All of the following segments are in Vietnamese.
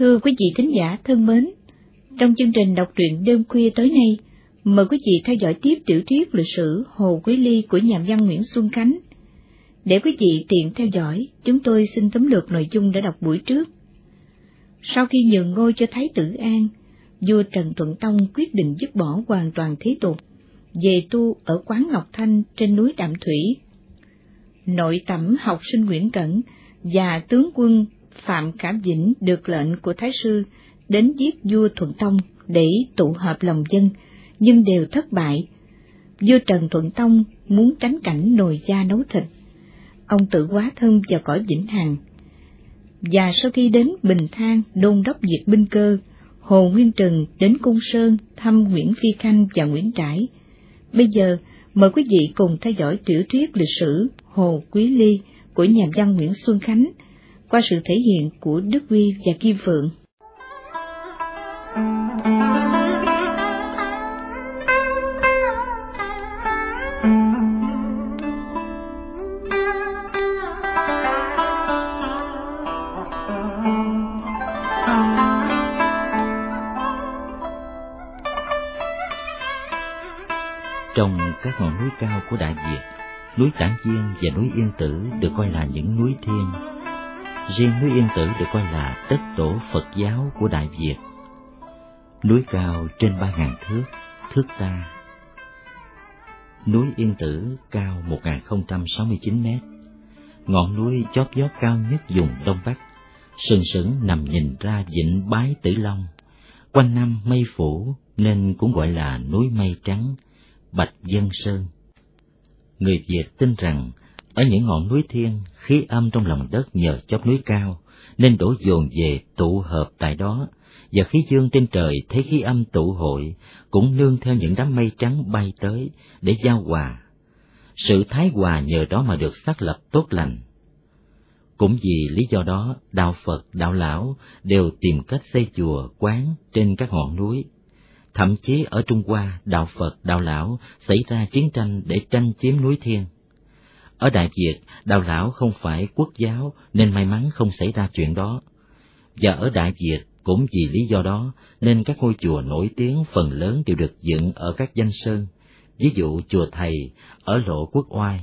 Thưa quý vị thính giả thân mến, trong chương trình đọc truyện đêm khuya tối nay, mời quý vị theo dõi tiếp tiểu thuyết lịch sử Hồ Quý Ly của nhà văn Nguyễn Xuân Khánh. Để quý vị tiện theo dõi, chúng tôi xin tóm lược nội dung đã đọc buổi trước. Sau khi nhường ngôi cho Thái tử An, vua Trần Thuận Tông quyết định dứt bỏ hoàn toàn thế tục, về tu ở quán Ngọc Thanh trên núi Đạm Thủy. Nội tẩm học sinh Nguyễn Cẩn và tướng quân Phạm cảm Vĩnh được lệnh của Thái sư đến giết vua Thuận Tông để tụ hợp lòng dân, nhưng đều thất bại. Vua Trần Thuận Tông muốn tránh cảnh nồi da nấu thịt. Ông tự quá thân vào cõi Vĩnh Hằng. Và sau khi đến Bình Thang đôn đốc diệt binh cơ, Hồ Nguyên Trừng đến Cung Sơn thăm Nguyễn Phi Khanh và Nguyễn Trãi. Bây giờ, mời quý vị cùng theo dõi tiểu thuyết lịch sử Hồ Quý Ly của nhà văn Nguyễn Xuân Khánh qua sự thể hiện của Đức Huy và Kim Phượng. Trong các ngọn núi cao của Đại Việt, núi Tản Viên và núi Yên Tử được coi là những núi thiên. Riêng núi Yên Tử được coi là đất tổ Phật giáo của Đại Việt. Núi cao trên ba ngàn thước, thước ta. Núi Yên Tử cao một nghìn không trăm sáu mươi chín mét, ngọn núi chót vót cao nhất vùng Đông Bắc, sừng sững nằm nhìn ra vịnh Bái Tử Long, quanh năm mây phủ nên cũng gọi là núi mây trắng, Bạch Dân Sơn. Người Việt tin rằng ở những ngọn núi thiên, khí âm trong lòng đất nhờ chóp núi cao, nên đổ dồn về tụ hợp tại đó, và khí dương trên trời thấy khí âm tụ hội, cũng nương theo những đám mây trắng bay tới để giao hòa. Sự thái hòa nhờ đó mà được xác lập tốt lành. Cũng vì lý do đó, đạo Phật, đạo lão đều tìm cách xây chùa, quán trên các ngọn núi. Thậm chí ở Trung Hoa, đạo Phật, đạo lão xảy ra chiến tranh để tranh chiếm núi thiên. Ở Đại Việt, Đào lão không phải quốc giáo nên may mắn không xảy ra chuyện đó. Và ở Đại Việt cũng vì lý do đó nên các ngôi chùa nổi tiếng phần lớn đều được dựng ở các danh sơn, ví dụ chùa Thầy ở lộ Quốc Oai,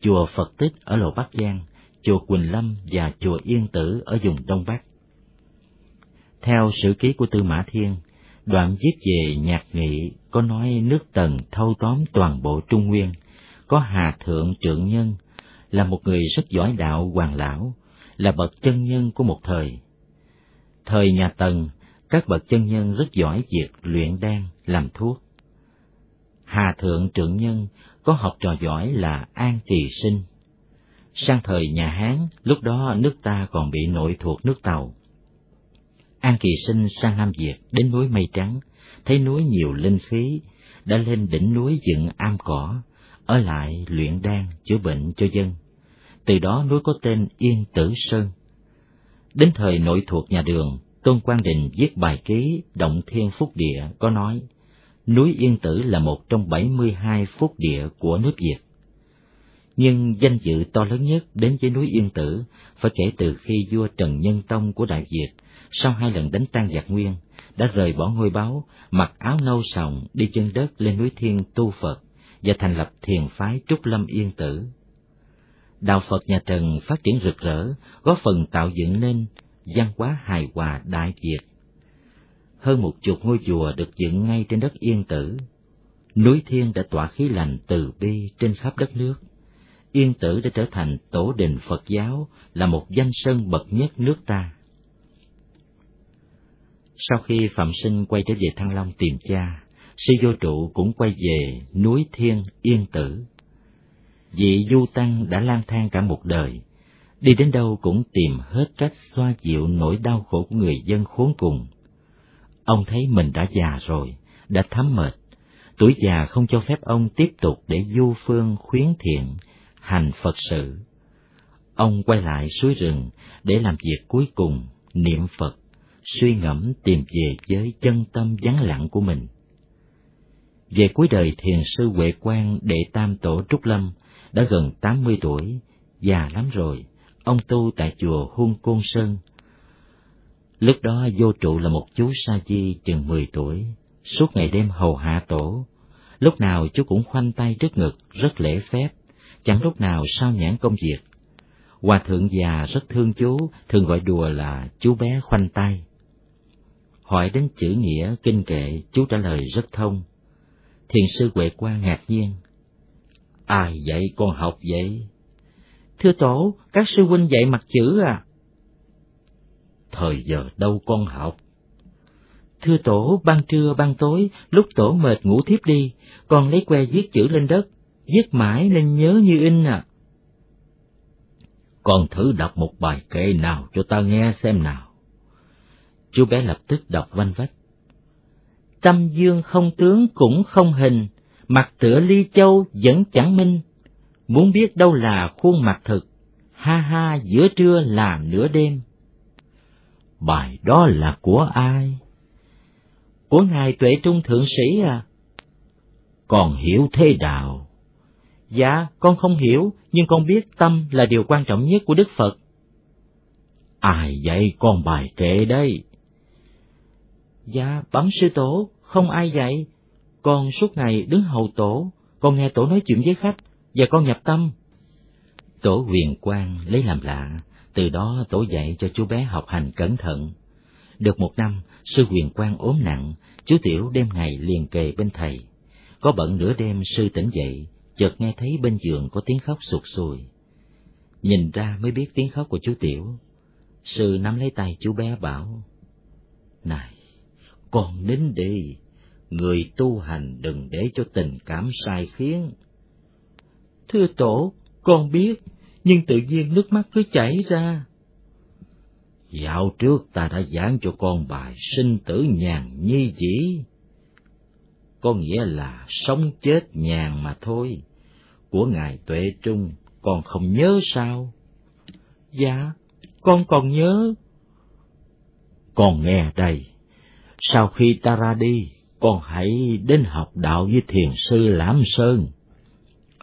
chùa Phật Tích ở lộ Bắc Giang, chùa Quỳnh Lâm và chùa Yên Tử ở vùng Đông Bắc. Theo sử ký của Tư Mã Thiên, đoạn viết về nhạc nghị có nói nước Tần thâu tóm toàn bộ Trung Nguyên, có Hà Thượng Trượng Nhân, là một người rất giỏi đạo hoàng lão, là bậc chân nhân của một thời. Thời nhà Tần, các bậc chân nhân rất giỏi việc luyện đan, làm thuốc. Hà Thượng Trượng Nhân có học trò giỏi là An Kỳ Sinh. Sang thời nhà Hán, lúc đó nước ta còn bị nội thuộc nước Tàu. An Kỳ Sinh sang Nam Việt đến núi Mây Trắng, thấy núi nhiều linh khí, đã lên đỉnh núi dựng am cỏ, ở lại luyện đan chữa bệnh cho dân. Từ đó núi có tên Yên Tử Sơn. Đến thời nội thuộc nhà Đường, Tôn Quang Đình viết bài ký Động Thiên Phúc Địa có nói, núi Yên Tử là một trong bảy mươi hai phúc địa của nước Việt. Nhưng danh dự to lớn nhất đến với núi Yên Tử phải kể từ khi vua Trần Nhân Tông của Đại Việt, sau hai lần đánh tan giặc Nguyên, đã rời bỏ ngôi báo, mặc áo nâu sòng đi chân đất lên núi Thiên tu Phật và thành lập thiền phái Trúc Lâm Yên Tử. Đạo Phật nhà Trần phát triển rực rỡ, góp phần tạo dựng nên văn hóa hài hòa Đại Việt. Hơn một chục ngôi chùa được dựng ngay trên đất Yên Tử. Núi Thiên đã tỏa khí lành từ bi trên khắp đất nước. Yên Tử đã trở thành tổ đình Phật giáo, là một danh sơn bậc nhất nước ta. Sau khi Phạm Sinh quay trở về Thăng Long tìm cha, sư vô trụ cũng quay về núi Thiên Yên Tử. Vị du tăng đã lang thang cả một đời, đi đến đâu cũng tìm hết cách xoa dịu nỗi đau khổ của người dân khốn cùng. Ông thấy mình đã già rồi, đã thấm mệt, tuổi già không cho phép ông tiếp tục để du phương khuyến thiện, hành Phật sự. Ông quay lại suối rừng để làm việc cuối cùng, niệm Phật, suy ngẫm tìm về với chân tâm vắng lặng của mình. Về cuối đời thiền sư Huệ Quang đệ tam tổ Trúc Lâm đã gần tám mươi tuổi, già lắm rồi, ông tu tại chùa Huân Côn Sơn. Lúc đó vô trụ là một chú sa di chừng mười tuổi, suốt ngày đêm hầu hạ tổ. Lúc nào chú cũng khoanh tay trước ngực, rất lễ phép, chẳng lúc nào sao nhãn công việc. Hòa thượng già rất thương chú, thường gọi đùa là chú bé khoanh tay. Hỏi đến chữ nghĩa, kinh kệ, chú trả lời rất thông. Thiền sư Huệ Quang ngạc nhiên. Ai dạy con học vậy? Thưa tổ, các sư huynh dạy mặt chữ à? Thời giờ đâu con học? Thưa tổ, ban trưa ban tối, lúc tổ mệt ngủ thiếp đi, con lấy que viết chữ lên đất, viết mãi nên nhớ như in à. Con thử đọc một bài kệ nào cho ta nghe xem nào. Chú bé lập tức đọc vanh vách. Tâm dương không tướng cũng không hình, mặt tựa ly châu vẫn chẳng minh. Muốn biết đâu là khuôn mặt thực, ha ha giữa trưa là nửa đêm. Bài đó là của ai? Của Ngài Tuệ Trung Thượng Sĩ à? Còn hiểu thế đạo? Dạ, con không hiểu, nhưng con biết tâm là điều quan trọng nhất của Đức Phật. Ai dạy con bài kệ đây? Dạ, bẩm sư tổ, không ai dạy. Con suốt ngày đứng hầu tổ, con nghe tổ nói chuyện với khách, và con nhập tâm. Tổ huyền quang lấy làm lạ, từ đó tổ dạy cho chú bé học hành cẩn thận. Được một năm, sư huyền quang ốm nặng, chú Tiểu đêm ngày liền kề bên thầy. Có bận nửa đêm sư tỉnh dậy, chợt nghe thấy bên giường có tiếng khóc sụt sùi. Nhìn ra mới biết tiếng khóc của chú Tiểu. Sư nắm lấy tay chú bé bảo, Này, con nín đi, người tu hành đừng để cho tình cảm sai khiến. Thưa tổ, con biết, nhưng tự nhiên nước mắt cứ chảy ra. Dạo trước ta đã giảng cho con bài sinh tử nhàn nhi dĩ. Có nghĩa là sống chết nhàn mà thôi. Của Ngài Tuệ Trung, con không nhớ sao? Dạ, con còn nhớ. Con nghe đây, sau khi ta ra đi, con hãy đến học đạo với thiền sư Lãm Sơn.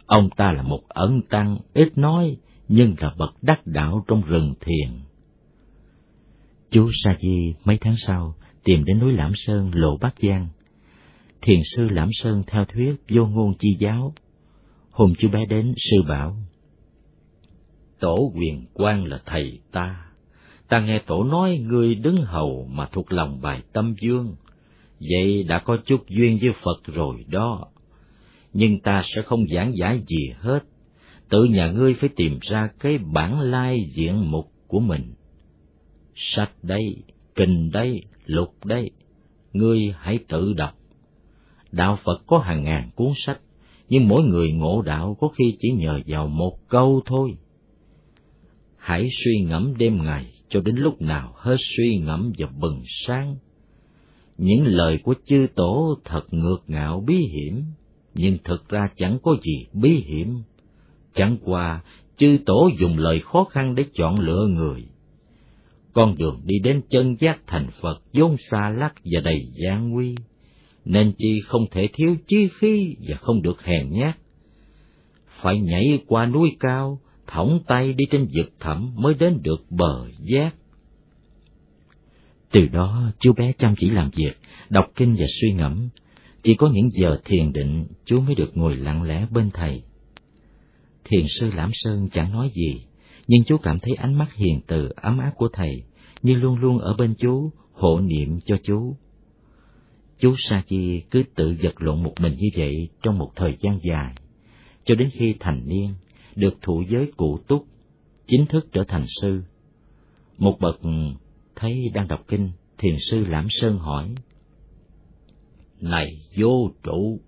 Ông ta là một ẩn tăng ít nói, nhưng là bậc đắc đạo trong rừng thiền. Chú Sa Di mấy tháng sau tìm đến núi Lãm Sơn lộ Bắc Giang. Thiền sư Lãm Sơn theo thuyết vô ngôn chi giáo. Hôm chú bé đến, sư bảo. Tổ quyền quan là thầy ta. Ta nghe tổ nói ngươi đứng hầu mà thuộc lòng bài tâm dương. Vậy đã có chút duyên với Phật rồi đó. Nhưng ta sẽ không giảng giải gì hết tự nhà ngươi phải tìm ra cái bản lai diện mục của mình. Sách đây, kinh đây, lục đây, ngươi hãy tự đọc. Đạo Phật có hàng ngàn cuốn sách, nhưng mỗi người ngộ đạo có khi chỉ nhờ vào một câu thôi. Hãy suy ngẫm đêm ngày cho đến lúc nào hết suy ngẫm và bừng sáng. Những lời của chư tổ thật ngược ngạo bí hiểm, nhưng thực ra chẳng có gì bí hiểm Chẳng qua, chư tổ dùng lời khó khăn để chọn lựa người. Con đường đi đến chân giác thành Phật vốn xa lắc và đầy gian nguy, nên chi không thể thiếu chi khí và không được hèn nhát. Phải nhảy qua núi cao, thõng tay đi trên vực thẳm mới đến được bờ giác. Từ đó, chú bé chăm chỉ làm việc, đọc kinh và suy ngẫm. Chỉ có những giờ thiền định, chú mới được ngồi lặng lẽ bên thầy Thiền sư Lãm Sơn chẳng nói gì, nhưng chú cảm thấy ánh mắt hiền từ ấm áp của thầy, như luôn luôn ở bên chú, hộ niệm cho chú. Chú Sa Chi cứ tự vật lộn một mình như vậy trong một thời gian dài, cho đến khi thành niên, được thụ giới cụ túc, chính thức trở thành sư. Một bậc thấy đang đọc kinh, thiền sư Lãm Sơn hỏi. Này vô trụ,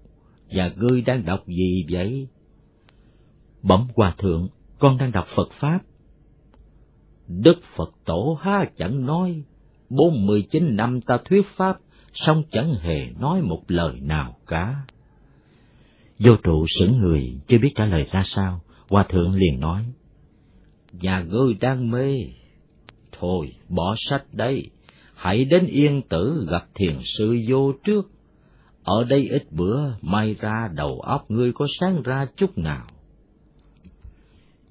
và ngươi đang đọc gì vậy? Bẩm hòa thượng, con đang đọc Phật Pháp. Đức Phật Tổ ha chẳng nói, bốn mươi chín năm ta thuyết Pháp, song chẳng hề nói một lời nào cả. Vô trụ sững người, chưa biết trả lời ra sao, hòa thượng liền nói. Nhà ngươi đang mê. Thôi, bỏ sách đây, hãy đến yên tử gặp thiền sư vô trước. Ở đây ít bữa, may ra đầu óc ngươi có sáng ra chút nào.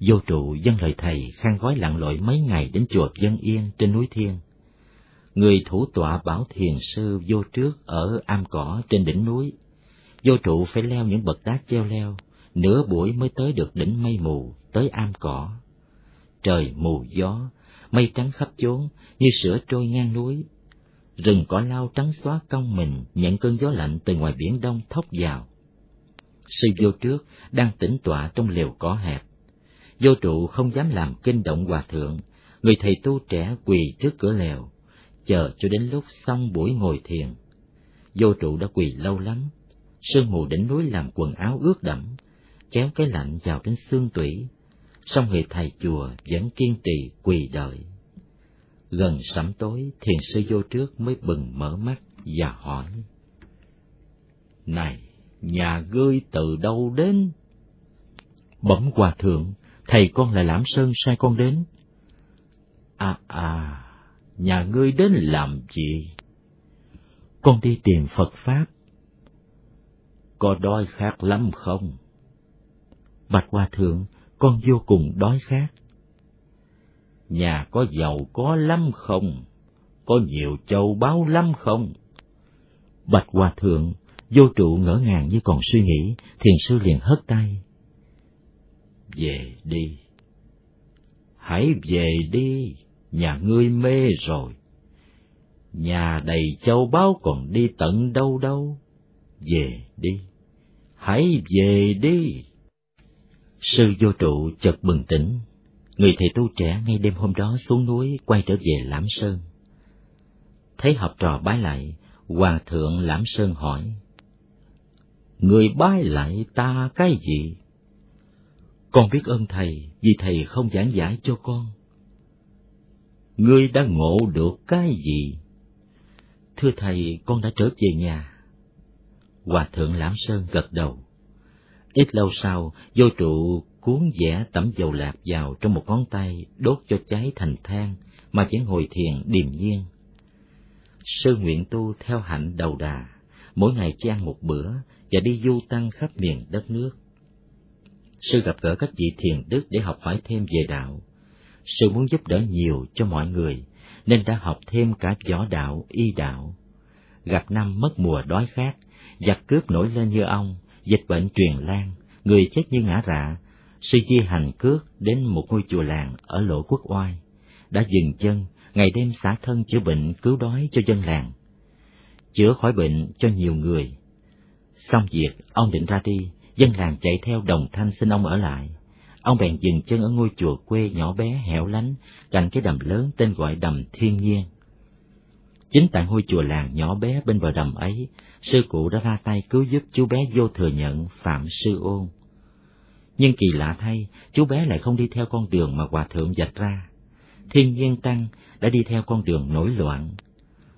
Vô trụ dân lời thầy khăn gói lặn lội mấy ngày đến chùa Dân Yên trên núi Thiên. người thủ tọa bảo thiền sư vô trước ở am cỏ trên đỉnh núi. Vô trụ phải leo những bậc đá treo leo, nửa buổi mới tới được đỉnh mây mù, tới am cỏ. Trời mù gió, mây trắng khắp chốn, như sữa trôi ngang núi. Rừng cỏ lau trắng xóa cong mình, nhận cơn gió lạnh từ ngoài biển đông thốc vào. Sư vô trước đang tĩnh tọa trong lều cỏ hẹp. Vô trụ không dám làm kinh động hòa thượng, người thầy tu trẻ quỳ trước cửa lều, chờ cho đến lúc xong buổi ngồi thiền. Vô trụ đã quỳ lâu lắm, sương mù đỉnh núi làm quần áo ướt đẫm, kéo cái lạnh vào đến xương tủy, song người thầy chùa vẫn kiên trì quỳ đợi. Gần sẩm tối, thiền sư vô trước mới bừng mở mắt và hỏi. Này, nhà ngươi từ đâu đến? Bẩm hòa thượng, thầy con là Lãm Sơn sai con đến. À à, nhà ngươi đến làm gì? Con đi tìm Phật Pháp. Có đói khát lắm không? Bạch Hòa Thượng, con vô cùng đói khát. Nhà có giàu có lắm không? Có nhiều châu báu lắm không? Bạch Hòa Thượng, vô trụ ngỡ ngàng như còn suy nghĩ, thiền sư liền hất tay. Về đi. Hãy về đi, nhà ngươi mê rồi. Nhà đầy châu báu còn đi tận đâu đâu. Về đi, hãy về đi. Sư vô trụ chợt bừng tỉnh, người thầy tu trẻ ngay đêm hôm đó xuống núi quay trở về Lãm Sơn. Thấy học trò bái lại, Hòa thượng Lãm Sơn hỏi, Người bái lại ta cái gì? Con biết ơn thầy vì thầy không giảng giải cho con. Ngươi đã ngộ được cái gì? Thưa thầy, con đã trở về nhà. Hòa thượng Lãm Sơn gật đầu. Ít lâu sau, vô trụ cuốn vẽ tẩm dầu lạc vào trong một ngón tay, đốt cho cháy thành than, mà vẫn ngồi thiền điềm nhiên. Sư nguyện tu theo hạnh đầu đà, mỗi ngày chỉ ăn một bữa và đi du tăng khắp miền đất nước. Sư gặp gỡ các vị thiền đức để học hỏi thêm về đạo. Sư muốn giúp đỡ nhiều cho mọi người, nên đã học thêm cả võ đạo, y đạo. Gặp năm mất mùa đói khát, giặc cướp nổi lên như ong, dịch bệnh truyền lan, người chết như ngã rạ, sư di hành cước đến một ngôi chùa làng ở lỗ quốc oai, đã dừng chân, ngày đêm xả thân chữa bệnh cứu đói cho dân làng, chữa khỏi bệnh cho nhiều người. Xong việc, ông định ra đi, dân làng chạy theo đồng thanh xin ông ở lại. Ông bèn dừng chân ở ngôi chùa quê nhỏ bé hẻo lánh, cạnh cái đầm lớn tên gọi đầm thiên nhiên. Chính tại ngôi chùa làng nhỏ bé bên bờ đầm ấy, sư cụ đã ra tay cứu giúp chú bé vô thừa nhận Phạm Sư Ôn. Nhưng kỳ lạ thay, chú bé lại không đi theo con đường mà Hòa Thượng dạch ra. Thiên nhiên Tăng đã đi theo con đường nổi loạn.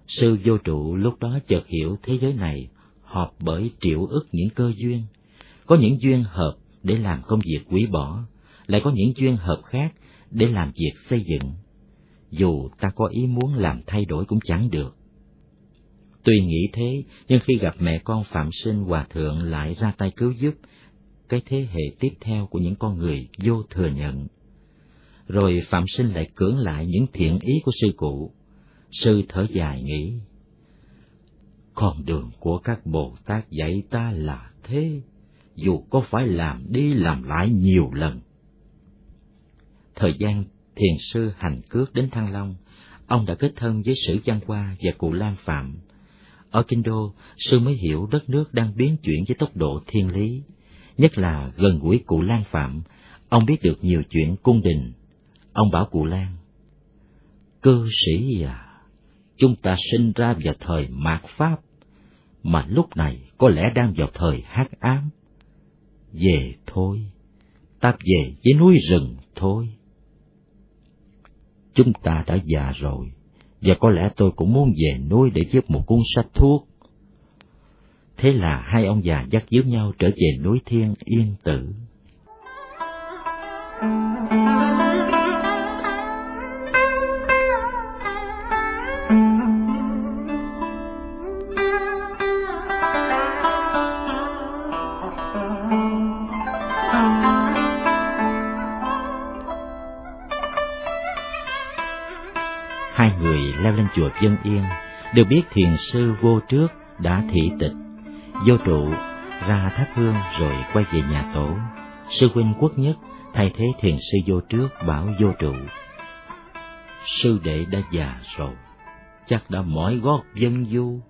Sư vô trụ lúc đó chợt hiểu thế giới này họp bởi triệu ức những cơ duyên. Có những duyên hợp để làm công việc quý bỏ, lại có những duyên hợp khác để làm việc xây dựng. Dù ta có ý muốn làm thay đổi cũng chẳng được. Tuy nghĩ thế, nhưng khi gặp mẹ con Phạm Sinh Hòa Thượng lại ra tay cứu giúp, cái thế hệ tiếp theo của những con người vô thừa nhận. Rồi Phạm Sinh lại cưỡng lại những thiện ý của sư cụ. Sư thở dài nghĩ, con đường của các Bồ Tát dạy ta là thế, dù có phải làm đi làm lại nhiều lần. Thời gian thiền sư hành cước đến Thăng Long, ông đã kết thân với Sử Văn Hoa và cụ Lam Phạm. Ở Kinh Đô, sư mới hiểu đất nước đang biến chuyển với tốc độ thiên lý, nhất là gần gũi cụ Lan Phạm, ông biết được nhiều chuyện cung đình. Ông bảo cụ Lan, Cư sĩ à, chúng ta sinh ra vào thời mạt Pháp, mà lúc này có lẽ đang vào thời hắc ám. Về thôi, ta về với núi rừng thôi. Chúng ta đã già rồi, và có lẽ tôi cũng muốn về núi để viết một cuốn sách thuốc. Thế là hai ông già dắt díu nhau trở về núi thiên yên tử. Dân Yên được biết thiền sư vô trước đã thị tịch, vô trụ ra thắp hương rồi quay về nhà tổ. Sư huynh quốc nhất thay thế thiền sư vô trước bảo vô trụ. Sư đệ đã già rồi, chắc đã mỏi gót dân du,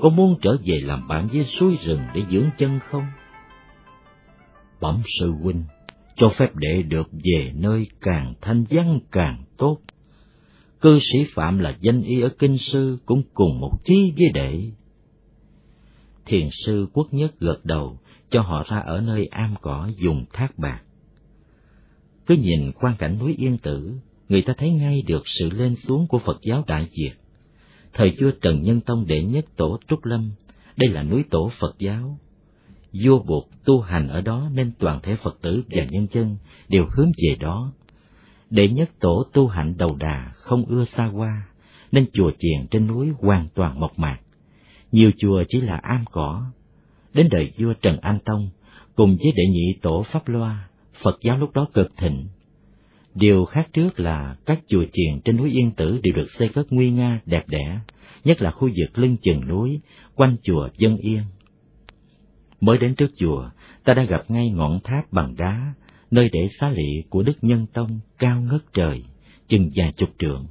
có muốn trở về làm bạn với suối rừng để dưỡng chân không? Bẩm sư huynh, cho phép đệ được về nơi càng thanh vắng càng tốt. Cư sĩ Phạm là danh y ở Kinh Sư cũng cùng một chí với đệ. Thiền sư quốc nhất gật đầu, cho họ ra ở nơi am cỏ dùng thác bạc. Cứ nhìn quan cảnh núi Yên Tử, người ta thấy ngay được sự lên xuống của Phật giáo Đại Việt. Thời vua Trần Nhân Tông đệ nhất tổ Trúc Lâm, đây là núi tổ Phật giáo. Vua buộc tu hành ở đó nên toàn thể Phật tử và nhân dân đều hướng về đó. Đệ nhất tổ tu hạnh đầu đà không ưa xa hoa, nên chùa chiền trên núi hoàn toàn mộc mạc. Nhiều chùa chỉ là am cỏ. Đến đời vua Trần An Tông, cùng với đệ nhị tổ Pháp Loa, Phật giáo lúc đó cực thịnh. Điều khác trước là các chùa chiền trên núi Yên Tử đều được xây cất nguy nga đẹp đẽ, nhất là khu vực lưng chừng núi, quanh chùa Dân Yên. Mới đến trước chùa, ta đã gặp ngay ngọn tháp bằng đá, nơi để xá lị của Đức Nhân Tông cao ngất trời, chừng vài chục trượng.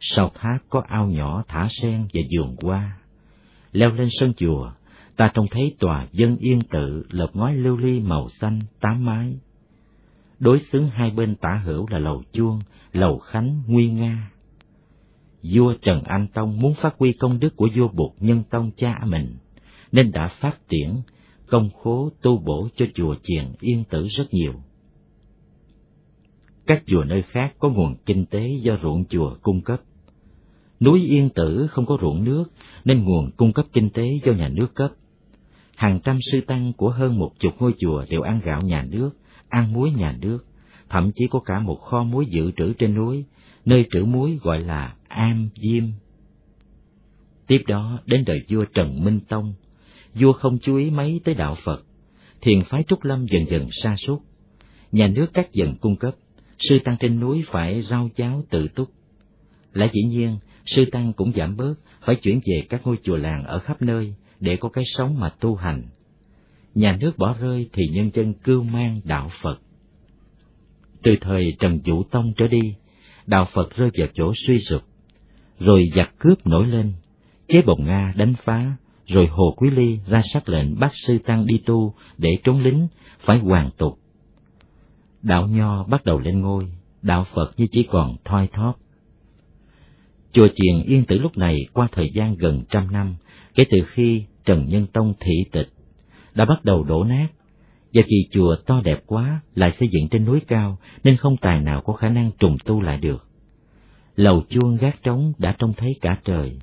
Sau tháp có ao nhỏ thả sen và vườn hoa. Leo lên sân chùa, ta trông thấy tòa dân yên tự lợp ngói lưu ly màu xanh tám mái. Đối xứng hai bên tả hữu là lầu chuông, lầu khánh nguy nga. Vua Trần Anh Tông muốn phát huy công đức của vua Bụt Nhân Tông cha mình, nên đã phát triển công khố tu bổ cho chùa chiền yên tử rất nhiều. Các chùa nơi khác có nguồn kinh tế do ruộng chùa cung cấp. Núi Yên Tử không có ruộng nước nên nguồn cung cấp kinh tế do nhà nước cấp. Hàng trăm sư tăng của hơn một chục ngôi chùa đều ăn gạo nhà nước, ăn muối nhà nước, thậm chí có cả một kho muối dự trữ trên núi, nơi trữ muối gọi là Am Diêm. Tiếp đó đến đời vua Trần Minh Tông, vua không chú ý mấy tới đạo Phật, thiền phái Trúc Lâm dần dần sa sút nhà nước cắt dần cung cấp, sư tăng trên núi phải rau cháo tự túc. Lẽ dĩ nhiên, sư tăng cũng giảm bớt, phải chuyển về các ngôi chùa làng ở khắp nơi để có cái sống mà tu hành. Nhà nước bỏ rơi thì nhân dân cưu mang đạo Phật. Từ thời Trần Vũ Tông trở đi, đạo Phật rơi vào chỗ suy sụp, rồi giặc cướp nổi lên, chế bồng Nga đánh phá, rồi Hồ Quý Ly ra sắc lệnh bắt sư tăng đi tu để trốn lính, phải hoàn tục. Đạo Nho bắt đầu lên ngôi, đạo Phật như chỉ còn thoi thóp. Chùa chiền Yên Tử lúc này qua thời gian gần trăm năm, kể từ khi Trần Nhân Tông thị tịch, đã bắt đầu đổ nát, và vì chùa to đẹp quá lại xây dựng trên núi cao nên không tài nào có khả năng trùng tu lại được. Lầu chuông gác trống đã trông thấy cả trời.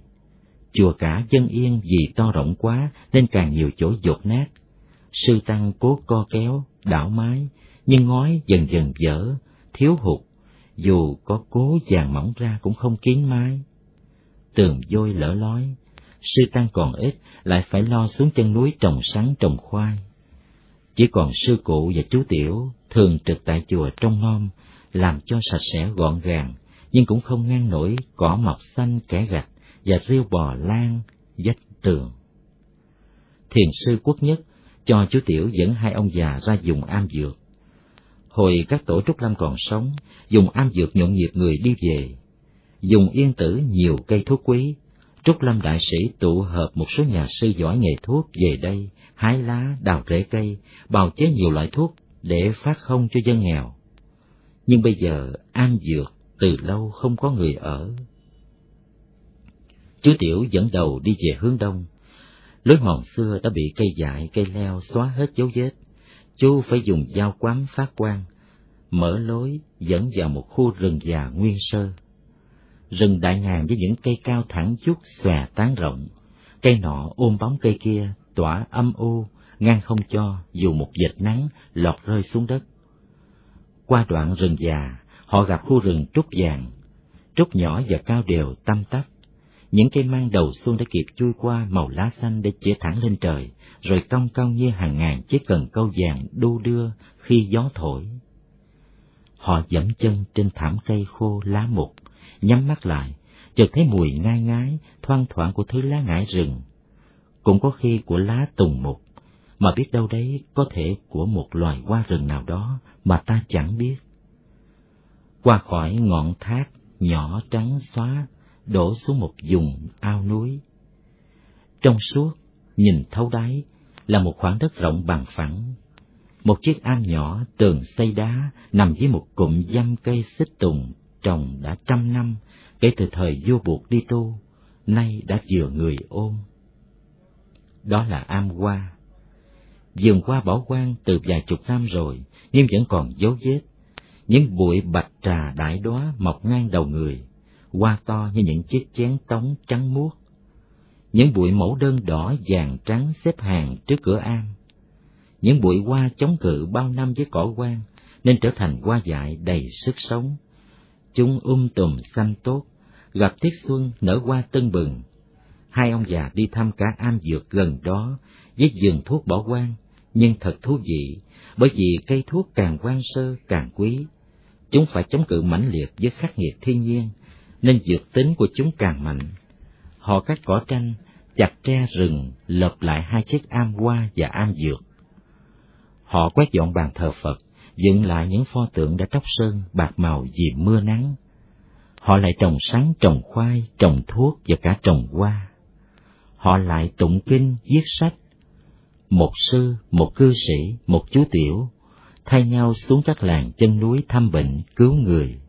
Chùa cả dân yên vì to rộng quá nên càng nhiều chỗ dột nát. Sư tăng cố co kéo, đảo mái, nhưng ngói dần dần vỡ, thiếu hụt, dù có cố dàn mỏng ra cũng không kiến mái. Tường vôi lỡ lói, sư tăng còn ít lại phải lo xuống chân núi trồng sắn trồng khoai. Chỉ còn sư cụ và chú tiểu thường trực tại chùa trong nom, làm cho sạch sẽ gọn gàng, nhưng cũng không ngăn nổi cỏ mọc xanh kẻ gạch và rêu bò lan vách tường. Thiền sư quốc nhất cho chú tiểu dẫn hai ông già ra dùng am dược. Hồi các tổ trúc lâm còn sống, dùng am dược nhộn nhịp người đi về. Dùng yên tử nhiều cây thuốc quý, Trúc Lâm Đại Sĩ tụ hợp một số nhà sư giỏi nghề thuốc về đây, hái lá, đào rễ cây, bào chế nhiều loại thuốc để phát không cho dân nghèo. Nhưng bây giờ am dược từ lâu không có người ở. Chú Tiểu dẫn đầu đi về hướng đông. Lối mòn xưa đã bị cây dại, cây leo xóa hết dấu vết. Chú phải dùng dao quắm phát quang, mở lối dẫn vào một khu rừng già nguyên sơ rừng đại ngàn với những cây cao thẳng chút xòe tán rộng, cây nọ ôm bóng cây kia, tỏa âm u, ngăn không cho dù một vệt nắng lọt rơi xuống đất. Qua đoạn rừng già, họ gặp khu rừng trúc vàng, trúc nhỏ và cao đều tăm tắp. Những cây mang đầu xuân đã kịp chui qua màu lá xanh để chĩa thẳng lên trời, rồi cong cong như hàng ngàn chiếc cần câu vàng đu đưa khi gió thổi. Họ dẫm chân trên thảm cây khô lá mục, nhắm mắt lại, chợt thấy mùi ngai ngái, thoang thoảng của thứ lá ngải rừng, cũng có khi của lá tùng mục, mà biết đâu đấy có thể của một loài hoa rừng nào đó mà ta chẳng biết. Qua khỏi ngọn thác nhỏ trắng xóa, đổ xuống một vùng ao núi. Trong suốt, nhìn thấu đáy, là một khoảng đất rộng bằng phẳng. Một chiếc am nhỏ tường xây đá nằm dưới một cụm dăm cây xích tùng trồng đã trăm năm kể từ thời vua buộc đi tu, nay đã vừa người ôm. Đó là am hoa. Vườn hoa bỏ quan từ vài chục năm rồi, nhưng vẫn còn dấu vết. Những bụi bạch trà đại đóa mọc ngang đầu người, hoa to như những chiếc chén tống trắng muốt. Những bụi mẫu đơn đỏ vàng trắng xếp hàng trước cửa am. Những bụi hoa chống cự bao năm với cỏ quan, nên trở thành hoa dại đầy sức sống. Chúng um tùm xanh tốt, gặp tiết xuân nở hoa tưng bừng. Hai ông già đi thăm cả am dược gần đó với vườn thuốc bỏ quan, nhưng thật thú vị, bởi vì cây thuốc càng quan sơ càng quý. Chúng phải chống cự mãnh liệt với khắc nghiệt thiên nhiên, nên dược tính của chúng càng mạnh. Họ cắt cỏ tranh, chặt tre rừng, lợp lại hai chiếc am hoa và am dược. Họ quét dọn bàn thờ Phật, dựng lại những pho tượng đã tróc sơn bạc màu vì mưa nắng. Họ lại trồng sắn, trồng khoai, trồng thuốc và cả trồng hoa. Họ lại tụng kinh, viết sách. Một sư, một cư sĩ, một chú tiểu, thay nhau xuống các làng chân núi thăm bệnh, cứu người.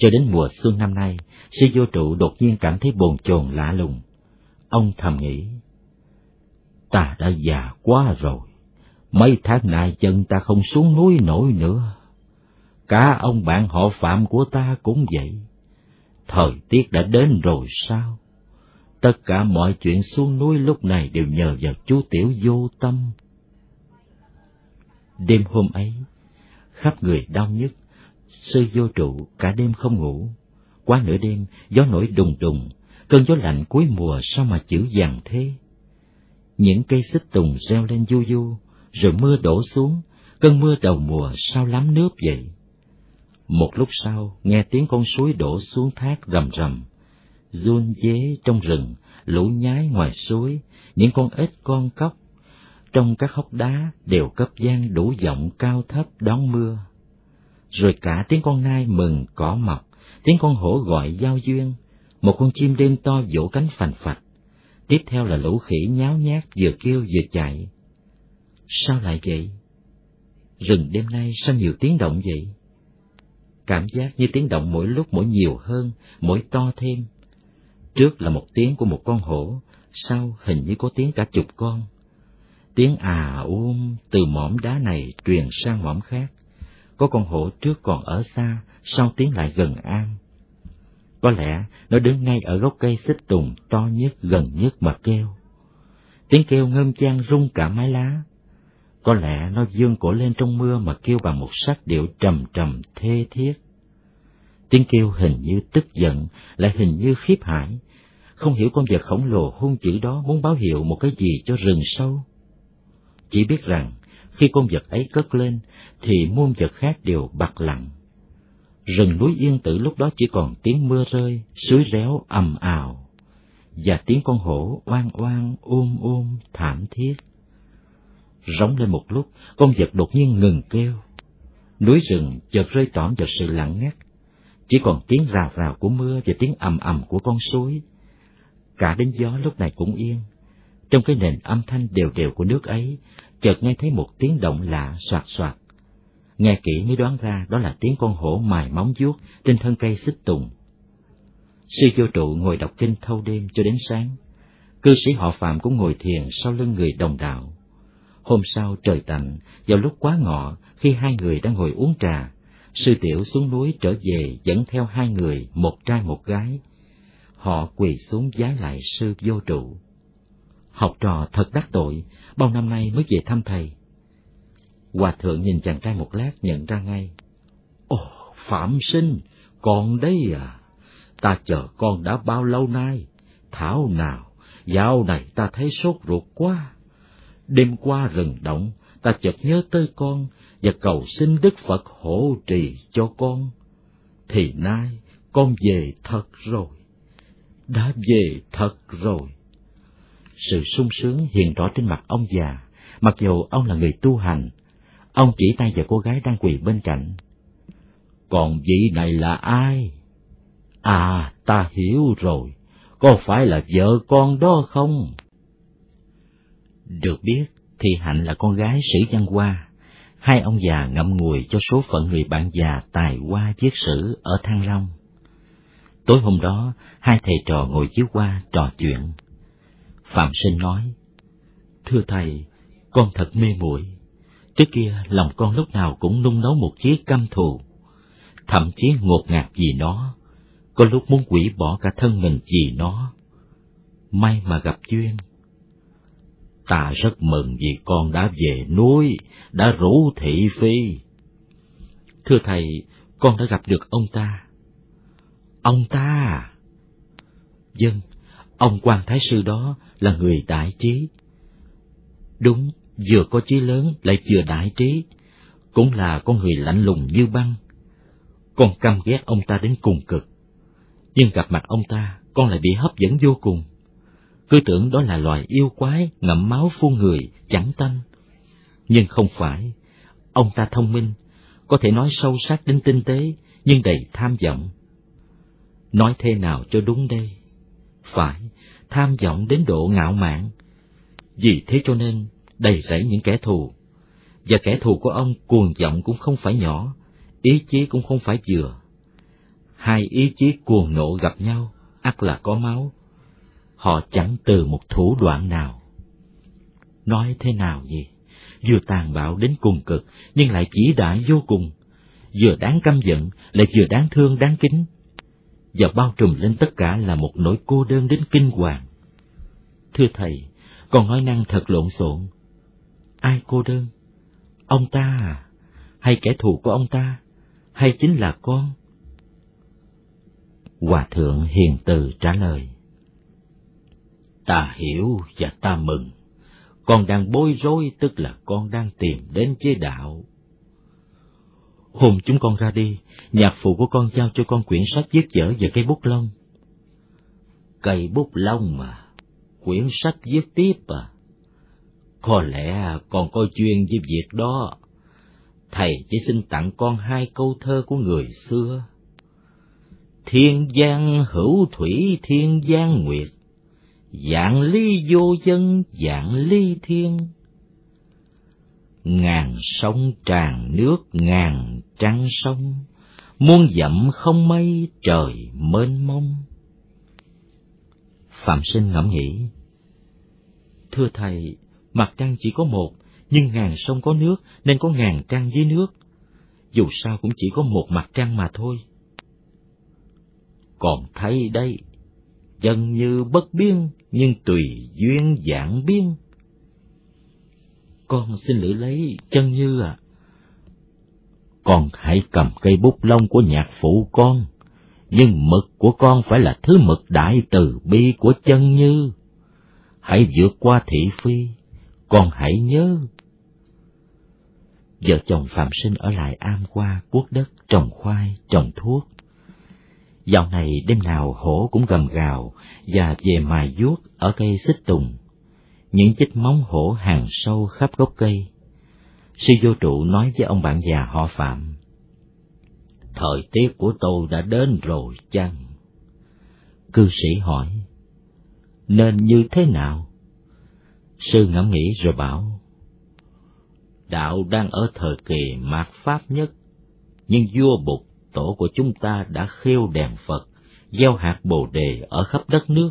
Cho đến mùa xuân năm nay, sư vô trụ đột nhiên cảm thấy bồn chồn lạ lùng. Ông thầm nghĩ, ta đã già quá rồi, mấy tháng nay chân ta không xuống núi nổi nữa. Cả ông bạn họ phạm của ta cũng vậy. Thời tiết đã đến rồi sao? Tất cả mọi chuyện xuống núi lúc này đều nhờ vào chú Tiểu vô tâm. Đêm hôm ấy, khắp người đau nhức, sư vô trụ cả đêm không ngủ. Qua nửa đêm, gió nổi đùng đùng, cơn gió lạnh cuối mùa sao mà chữ dằn thế. Những cây xích tùng reo lên du du, rồi mưa đổ xuống, cơn mưa đầu mùa sao lắm nước vậy. Một lúc sau, nghe tiếng con suối đổ xuống thác rầm rầm, run dế trong rừng, lũ nhái ngoài suối, những con ếch con cóc, trong các hốc đá đều cấp gian đủ giọng cao thấp đón mưa. Rồi cả tiếng con nai mừng cỏ mọc, tiếng con hổ gọi giao duyên, một con chim đêm to vỗ cánh phành phạch, tiếp theo là lũ khỉ nháo nhác vừa kêu vừa chạy. Sao lại vậy? Rừng đêm nay sao nhiều tiếng động vậy? Cảm giác như tiếng động mỗi lúc mỗi nhiều hơn, mỗi to thêm. Trước là một tiếng của một con hổ, sau hình như có tiếng cả chục con. Tiếng à ôm từ mỏm đá này truyền sang mỏm khác. Có con hổ trước còn ở xa, sau tiếng lại gần an. Có lẽ nó đứng ngay ở gốc cây xích tùng to nhất gần nhất mà kêu. Tiếng kêu ngâm chan rung cả mái lá. Có lẽ nó dương cổ lên trong mưa mà kêu bằng một sắc điệu trầm trầm thê thiết. Tiếng kêu hình như tức giận, lại hình như khiếp hải. Không hiểu con vật khổng lồ hung chữ đó muốn báo hiệu một cái gì cho rừng sâu. Chỉ biết rằng, khi con vật ấy cất lên, thì muôn vật khác đều bặt lặng. Rừng núi yên tử lúc đó chỉ còn tiếng mưa rơi, suối réo ầm ào, và tiếng con hổ oan oan ôm um ôm um, thảm thiết. Rống lên một lúc, con vật đột nhiên ngừng kêu. Núi rừng chợt rơi tỏm vào sự lặng ngắt, chỉ còn tiếng rào rào của mưa và tiếng ầm ầm của con suối. Cả đến gió lúc này cũng yên. Trong cái nền âm thanh đều đều của nước ấy, chợt nghe thấy một tiếng động lạ soạt soạt. Nghe kỹ mới đoán ra đó là tiếng con hổ mài móng vuốt trên thân cây xích tùng. Sư vô trụ ngồi đọc kinh thâu đêm cho đến sáng. Cư sĩ họ Phạm cũng ngồi thiền sau lưng người đồng đạo. Hôm sau trời tạnh, vào lúc quá ngọ, khi hai người đang ngồi uống trà, sư tiểu xuống núi trở về dẫn theo hai người, một trai một gái. Họ quỳ xuống giái lại sư vô trụ. Học trò thật đắc tội, bao năm nay mới về thăm thầy. Hòa thượng nhìn chàng trai một lát nhận ra ngay. Ồ, Phạm sinh, con đây à? Ta chờ con đã bao lâu nay? Thảo nào, dạo này ta thấy sốt ruột quá. Đêm qua rừng động, ta chợt nhớ tới con và cầu xin Đức Phật hộ trì cho con. Thì nay, con về thật rồi, đã về thật rồi. Sự sung sướng hiện rõ trên mặt ông già, mặc dù ông là người tu hành. Ông chỉ tay vào cô gái đang quỳ bên cạnh. Còn vị này là ai? À, ta hiểu rồi, có phải là vợ con đó không? Được biết, thì Hạnh là con gái Sử Văn Hoa. Hai ông già ngậm ngùi cho số phận người bạn già tài hoa viết sử ở Thăng Long. Tối hôm đó, hai thầy trò ngồi chiếu qua trò chuyện. Phạm Sinh nói, Thưa thầy, con thật mê muội. Trước kia lòng con lúc nào cũng nung nấu một chiếc căm thù, thậm chí ngột ngạt vì nó, có lúc muốn quỷ bỏ cả thân mình vì nó. May mà gặp duyên. Ta rất mừng vì con đã về núi, đã rủ thị phi. Thưa thầy, con đã gặp được ông ta. Ông ta? Dân, ông quan thái sư đó là người đại trí. Đúng, vừa có trí lớn lại vừa đại trí, cũng là con người lạnh lùng như băng. Con căm ghét ông ta đến cùng cực, nhưng gặp mặt ông ta, con lại bị hấp dẫn vô cùng. Cứ tưởng đó là loài yêu quái ngậm máu phun người, chẳng tanh. Nhưng không phải, ông ta thông minh, có thể nói sâu sắc đến tinh tế, nhưng đầy tham vọng. Nói thế nào cho đúng đây? Phải, tham vọng đến độ ngạo mạn. Vì thế cho nên, đầy rẫy những kẻ thù. Và kẻ thù của ông cuồng vọng cũng không phải nhỏ, ý chí cũng không phải vừa. Hai ý chí cuồng nộ gặp nhau, ắt là có máu. Họ chẳng từ một thủ đoạn nào. Nói thế nào nhỉ? Vừa tàn bạo đến cùng cực, nhưng lại chỉ đã vô cùng. Vừa đáng căm giận, lại vừa đáng thương đáng kính. Và bao trùm lên tất cả là một nỗi cô đơn đến kinh hoàng. Thưa thầy, con nói năng thật lộn xộn. Ai cô đơn? Ông ta à? Hay kẻ thù của ông ta? Hay chính là con? Hòa thượng hiền từ trả lời. Ta hiểu và ta mừng. Con đang bối rối tức là con đang tìm đến chế đạo. Hôm chúng con ra đi, nhạc phụ của con giao cho con quyển sách viết dở và cây bút lông. Cây bút lông mà, quyển sách viết tiếp à? Có lẽ con có chuyên với việc đó. Thầy chỉ xin tặng con hai câu thơ của người xưa. Thiên giang hữu thủy thiên giang nguyệt, dạng ly vô dân dạng ly thiên. Ngàn sông tràn nước ngàn trăng sông, muôn dặm không mây trời mênh mông. Phạm Sinh ngẫm nghĩ, Thưa Thầy, mặt trăng chỉ có một, nhưng ngàn sông có nước nên có ngàn trăng dưới nước. Dù sao cũng chỉ có một mặt trăng mà thôi. Còn thấy đây, chân như bất biên nhưng tùy duyên giảng biên. Con xin lựa lấy chân như à. Con hãy cầm cây bút lông của nhạc phụ con, nhưng mực của con phải là thứ mực đại từ bi của chân như. Hãy vượt qua thị phi, con hãy nhớ. Vợ chồng Phạm Sinh ở lại am qua cuốc đất, trồng khoai, trồng thuốc. Dạo này đêm nào hổ cũng gầm gào và về mài vuốt ở cây xích tùng. Những chích móng hổ hàng sâu khắp gốc cây. Sư vô trụ nói với ông bạn già họ Phạm. Thời tiết của tôi đã đến rồi chăng? Cư sĩ hỏi. Nên như thế nào? Sư ngẫm nghĩ rồi bảo, Đạo đang ở thời kỳ mạt Pháp nhất, nhưng vua bục tổ của chúng ta đã khiêu đèn Phật, gieo hạt bồ đề ở khắp đất nước.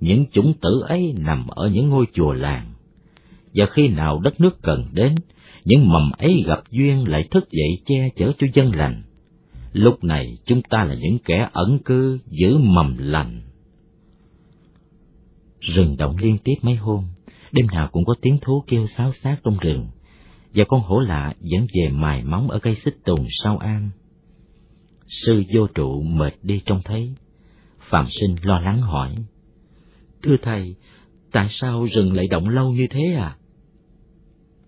Những chủng tử ấy nằm ở những ngôi chùa làng, và khi nào đất nước cần đến, những mầm ấy gặp duyên lại thức dậy che chở cho dân lành. Lúc này chúng ta là những kẻ ẩn cư giữ mầm lành Rừng động liên tiếp mấy hôm, đêm nào cũng có tiếng thú kêu xáo xác trong rừng, và con hổ lạ vẫn về mài móng ở cây xích tùng sau am. Sư vô trụ mệt đi trông thấy. Phạm sinh lo lắng hỏi. Thưa thầy, tại sao rừng lại động lâu như thế à?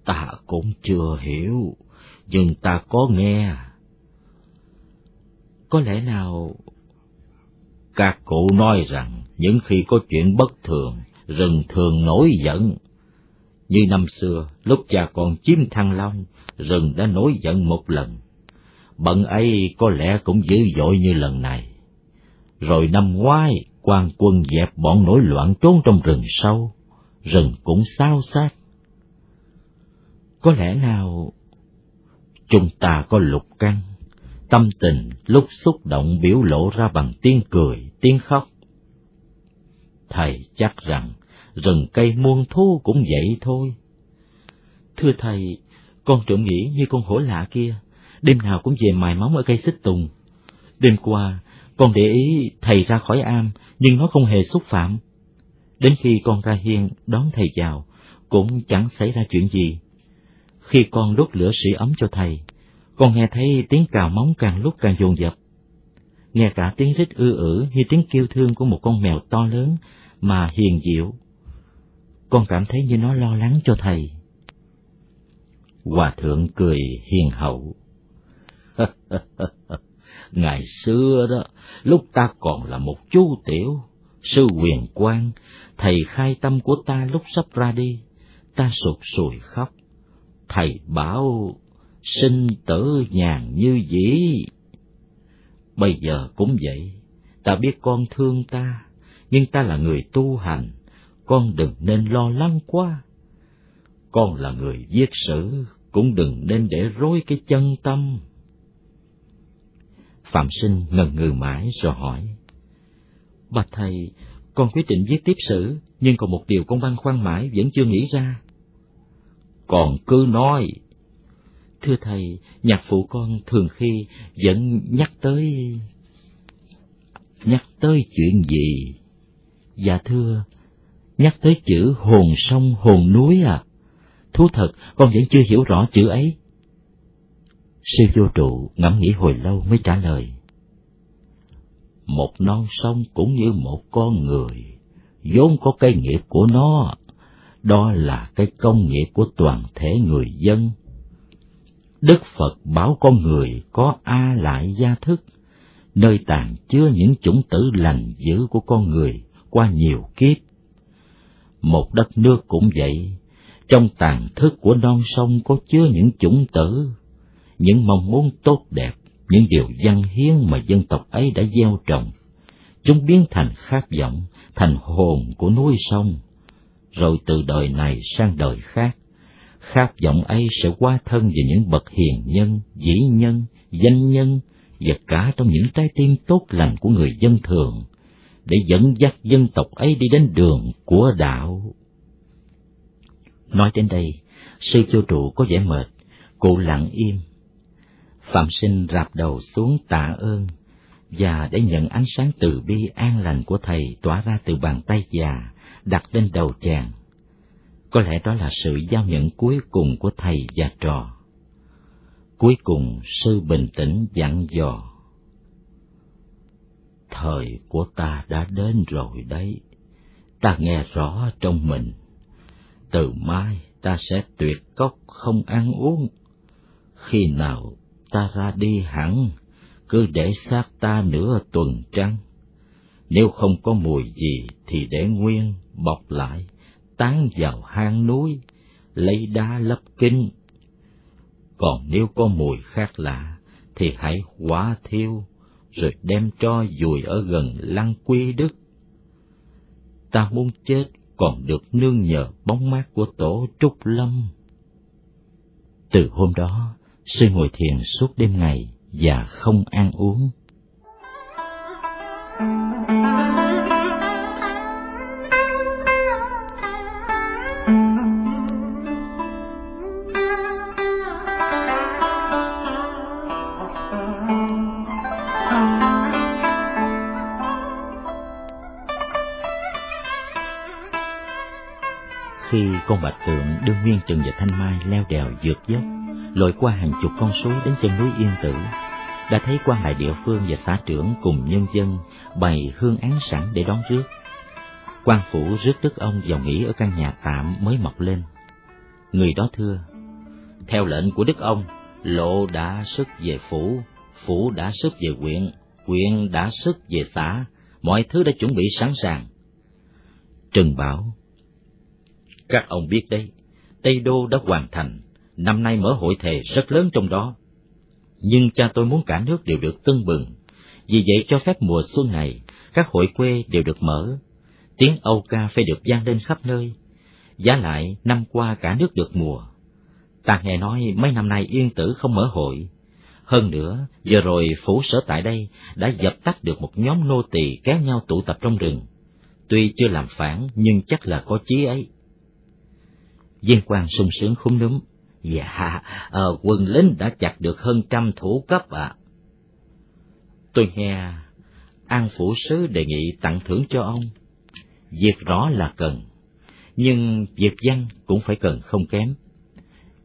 Ta cũng chưa hiểu, nhưng ta có nghe. có lẽ nào... Các cụ nói rằng, những khi có chuyện bất thường, rừng thường nổi giận. Như năm xưa, lúc cha còn chiếm thăng long, rừng đã nổi giận một lần. Bận ấy có lẽ cũng dữ dội như lần này. Rồi năm ngoái, quan quân dẹp bọn nổi loạn trốn trong rừng sâu, rừng cũng sao sát. Có lẽ nào chúng ta có lục căn, tâm tình lúc xúc động biểu lộ ra bằng tiếng cười, tiếng khóc. Thầy chắc rằng rừng cây muôn thu cũng vậy thôi. Thưa thầy, con trộm nghĩ như con hổ lạ kia, đêm nào cũng về mài móng ở cây xích tùng. Đêm qua, con để ý thầy ra khỏi am, nhưng nó không hề xúc phạm. Đến khi con ra hiên đón thầy vào, cũng chẳng xảy ra chuyện gì. Khi con đốt lửa sưởi ấm cho thầy, con nghe thấy tiếng cào móng càng lúc càng dồn dập. Nghe cả tiếng rít ư ử như tiếng kêu thương của một con mèo to lớn mà hiền diệu. Con cảm thấy như nó lo lắng cho thầy. Hòa thượng cười hiền hậu. Ngày xưa đó, lúc ta còn là một chú tiểu, sư quyền quan, thầy khai tâm của ta lúc sắp ra đi, ta sụt sùi khóc. Thầy bảo, sinh tử nhàn như dĩ. Bây giờ cũng vậy, ta biết con thương ta, nhưng ta là người tu hành, con đừng nên lo lắng quá. Con là người viết sử, cũng đừng nên để rối cái chân tâm. Phạm Sinh ngần ngừ mãi rồi hỏi. Bạch thầy, con quyết định viết tiếp sử, nhưng còn một điều con băn khoăn mãi vẫn chưa nghĩ ra. Còn cứ nói. Thưa thầy, nhạc phụ con thường khi vẫn nhắc tới... Nhắc tới chuyện gì? Dạ thưa, nhắc tới chữ hồn sông hồn núi à? Thú thật, con vẫn chưa hiểu rõ chữ ấy. Sư vô trụ ngẫm nghĩ hồi lâu mới trả lời. Một non sông cũng như một con người, vốn có cái nghiệp của nó, đó là cái công nghiệp của toàn thể người dân. Đức Phật bảo con người có A lại gia thức, nơi tàn chứa những chủng tử lành dữ của con người qua nhiều kiếp. Một đất nước cũng vậy, trong tàn thức của non sông có chứa những chủng tử, những mong muốn tốt đẹp, những điều văn hiến mà dân tộc ấy đã gieo trồng. Chúng biến thành khát vọng, thành hồn của núi sông, rồi từ đời này sang đời khác. Khát vọng ấy sẽ qua thân về những bậc hiền nhân, dĩ nhân, danh nhân, và cả trong những trái tim tốt lành của người dân thường, để dẫn dắt dân tộc ấy đi đến đường của đạo. Nói đến đây, sư cho trụ có vẻ mệt, cụ lặng im. Phạm sinh rạp đầu xuống tạ ơn, và để nhận ánh sáng từ bi an lành của thầy tỏa ra từ bàn tay già, đặt lên đầu chàng. Có lẽ đó là sự giao nhận cuối cùng của thầy và trò. Cuối cùng sư bình tĩnh dặn dò. Thời của ta đã đến rồi đấy, ta nghe rõ trong mình từ mai ta sẽ tuyệt cốc không ăn uống. Khi nào ta ra đi hẳn, cứ để xác ta nửa tuần trăng. Nếu không có mùi gì thì để nguyên, bọc lại, tán vào hang núi, lấy đá lấp kín. Còn nếu có mùi khác lạ, thì hãy hóa thiêu, rồi đem cho dùi ở gần lăng quy đức. Ta muốn chết còn được nương nhờ bóng mát của tổ Trúc Lâm. Từ hôm đó, sư ngồi thiền suốt đêm ngày và không ăn uống. Khi con bạch tượng đưa Nguyên Trừng và Thanh Mai leo đèo vượt dốc, lội qua hàng chục con suối đến chân núi Yên Tử, đã thấy quan lại địa phương và xã trưởng cùng nhân dân bày hương án sẵn để đón rước. quan phủ rước đức ông vào nghỉ ở căn nhà tạm mới mọc lên. Người đó thưa, theo lệnh của đức ông, lộ đã sức về phủ, phủ đã sức về quyện, quyện đã sức về xã, mọi thứ đã chuẩn bị sẵn sàng. Trừng bảo, các ông biết đấy, Tây Đô đã hoàn thành, năm nay mở hội thề rất lớn trong đó. Nhưng cha tôi muốn cả nước đều được tưng bừng, vì vậy cho phép mùa xuân này, các hội quê đều được mở, tiếng Âu ca phải được vang lên khắp nơi. Giá lại, năm qua cả nước được mùa. Ta nghe nói mấy năm nay yên tử không mở hội. Hơn nữa, giờ rồi phủ sở tại đây đã dập tắt được một nhóm nô tỳ kéo nhau tụ tập trong rừng. Tuy chưa làm phản, nhưng chắc là có chí ấy. Viên quan sung sướng khúm núm. Dạ, à, quân lính đã chặt được hơn trăm thủ cấp ạ. À. Tôi nghe An Phủ Sứ đề nghị tặng thưởng cho ông. Việc rõ là cần, nhưng việc văn cũng phải cần không kém.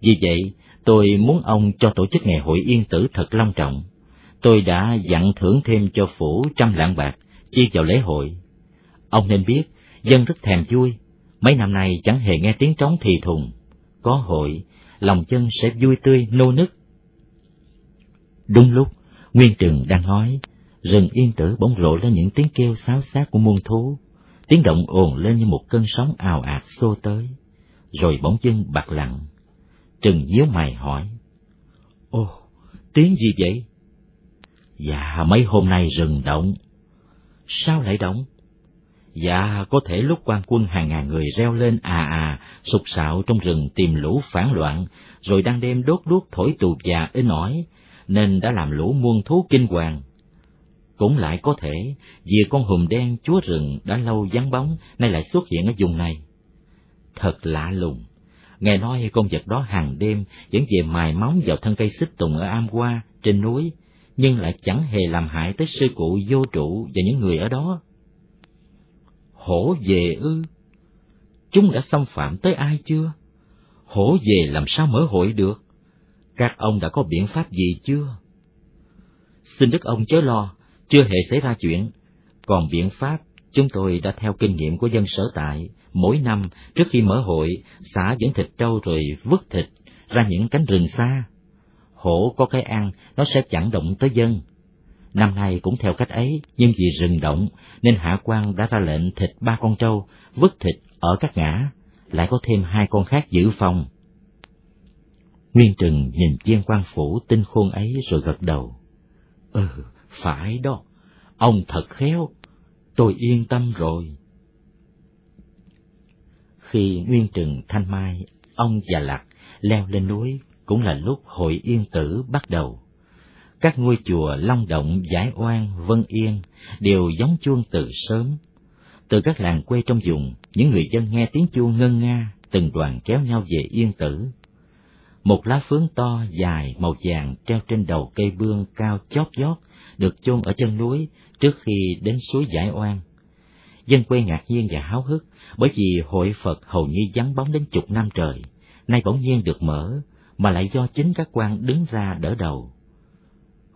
Vì vậy, tôi muốn ông cho tổ chức ngày hội yên tử thật long trọng. Tôi đã dặn thưởng thêm cho phủ trăm lạng bạc, chia vào lễ hội. Ông nên biết, dân rất thèm vui, mấy năm nay chẳng hề nghe tiếng trống thì thùng. Có hội, lòng dân sẽ vui tươi nô nức. Đúng lúc, Nguyên Trừng đang nói, rừng yên tử bỗng lộ ra những tiếng kêu xáo xát của muôn thú, tiếng động ồn lên như một cơn sóng ào ạt xô tới, rồi bỗng dưng bạc lặng. Trừng nhíu mày hỏi, Ồ, tiếng gì vậy? Dạ, mấy hôm nay rừng động. Sao lại động? Dạ, có thể lúc quan quân hàng ngàn người reo lên à à, sục sạo trong rừng tìm lũ phản loạn, rồi đang đêm đốt đuốc thổi tù già in ỏi, nên đã làm lũ muôn thú kinh hoàng. Cũng lại có thể, vì con hùm đen chúa rừng đã lâu vắng bóng, nay lại xuất hiện ở vùng này. Thật lạ lùng, nghe nói con vật đó hàng đêm vẫn về mài móng vào thân cây xích tùng ở Am Qua, trên núi, nhưng lại chẳng hề làm hại tới sư cụ vô trụ và những người ở đó. Hổ về ư? Chúng đã xâm phạm tới ai chưa? Hổ về làm sao mở hội được? Các ông đã có biện pháp gì chưa? Xin đức ông chớ lo, chưa hề xảy ra chuyện. Còn biện pháp, chúng tôi đã theo kinh nghiệm của dân sở tại, mỗi năm trước khi mở hội, xã dẫn thịt trâu rồi vứt thịt ra những cánh rừng xa. Hổ có cái ăn, nó sẽ chẳng động tới dân. Năm nay cũng theo cách ấy, nhưng vì rừng động, nên hạ quan đã ra lệnh thịt ba con trâu, vứt thịt ở các ngã, lại có thêm hai con khác giữ phòng. Nguyên Trừng nhìn viên quan phủ tinh khôn ấy rồi gật đầu. Ừ, phải đó, ông thật khéo, tôi yên tâm rồi. Khi Nguyên Trừng Thanh Mai, ông và Lạc leo lên núi cũng là lúc hội yên tử bắt đầu. Các ngôi chùa Long Động, Giải Oan, Vân Yên đều giống chuông từ sớm. Từ các làng quê trong vùng, những người dân nghe tiếng chuông ngân nga, từng đoàn kéo nhau về yên tử. Một lá phướng to, dài, màu vàng treo trên đầu cây bương cao chót vót, được chôn ở chân núi trước khi đến suối Giải Oan. Dân quê ngạc nhiên và háo hức bởi vì hội Phật hầu như vắng bóng đến chục năm trời, nay bỗng nhiên được mở, mà lại do chính các quan đứng ra đỡ đầu.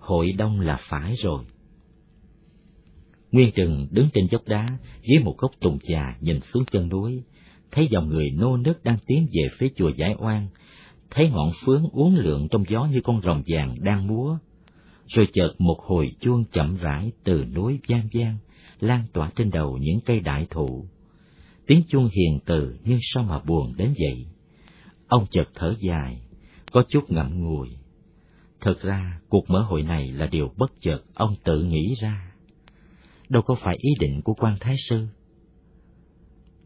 Hội đông là phải rồi. Nguyên Trừng đứng trên dốc đá, dưới một gốc tùng già nhìn xuống chân núi, thấy dòng người nô nức đang tiến về phía chùa Giải Oan, thấy ngọn phướng uốn lượn trong gió như con rồng vàng đang múa, rồi chợt một hồi chuông chậm rãi từ núi vang vang, lan tỏa trên đầu những cây đại thụ. Tiếng chuông hiền từ nhưng sao mà buồn đến vậy? Ông chợt thở dài, có chút ngậm ngùi. Thật ra, cuộc mở hội này là điều bất chợt ông tự nghĩ ra. Đâu có phải ý định của quan thái sư.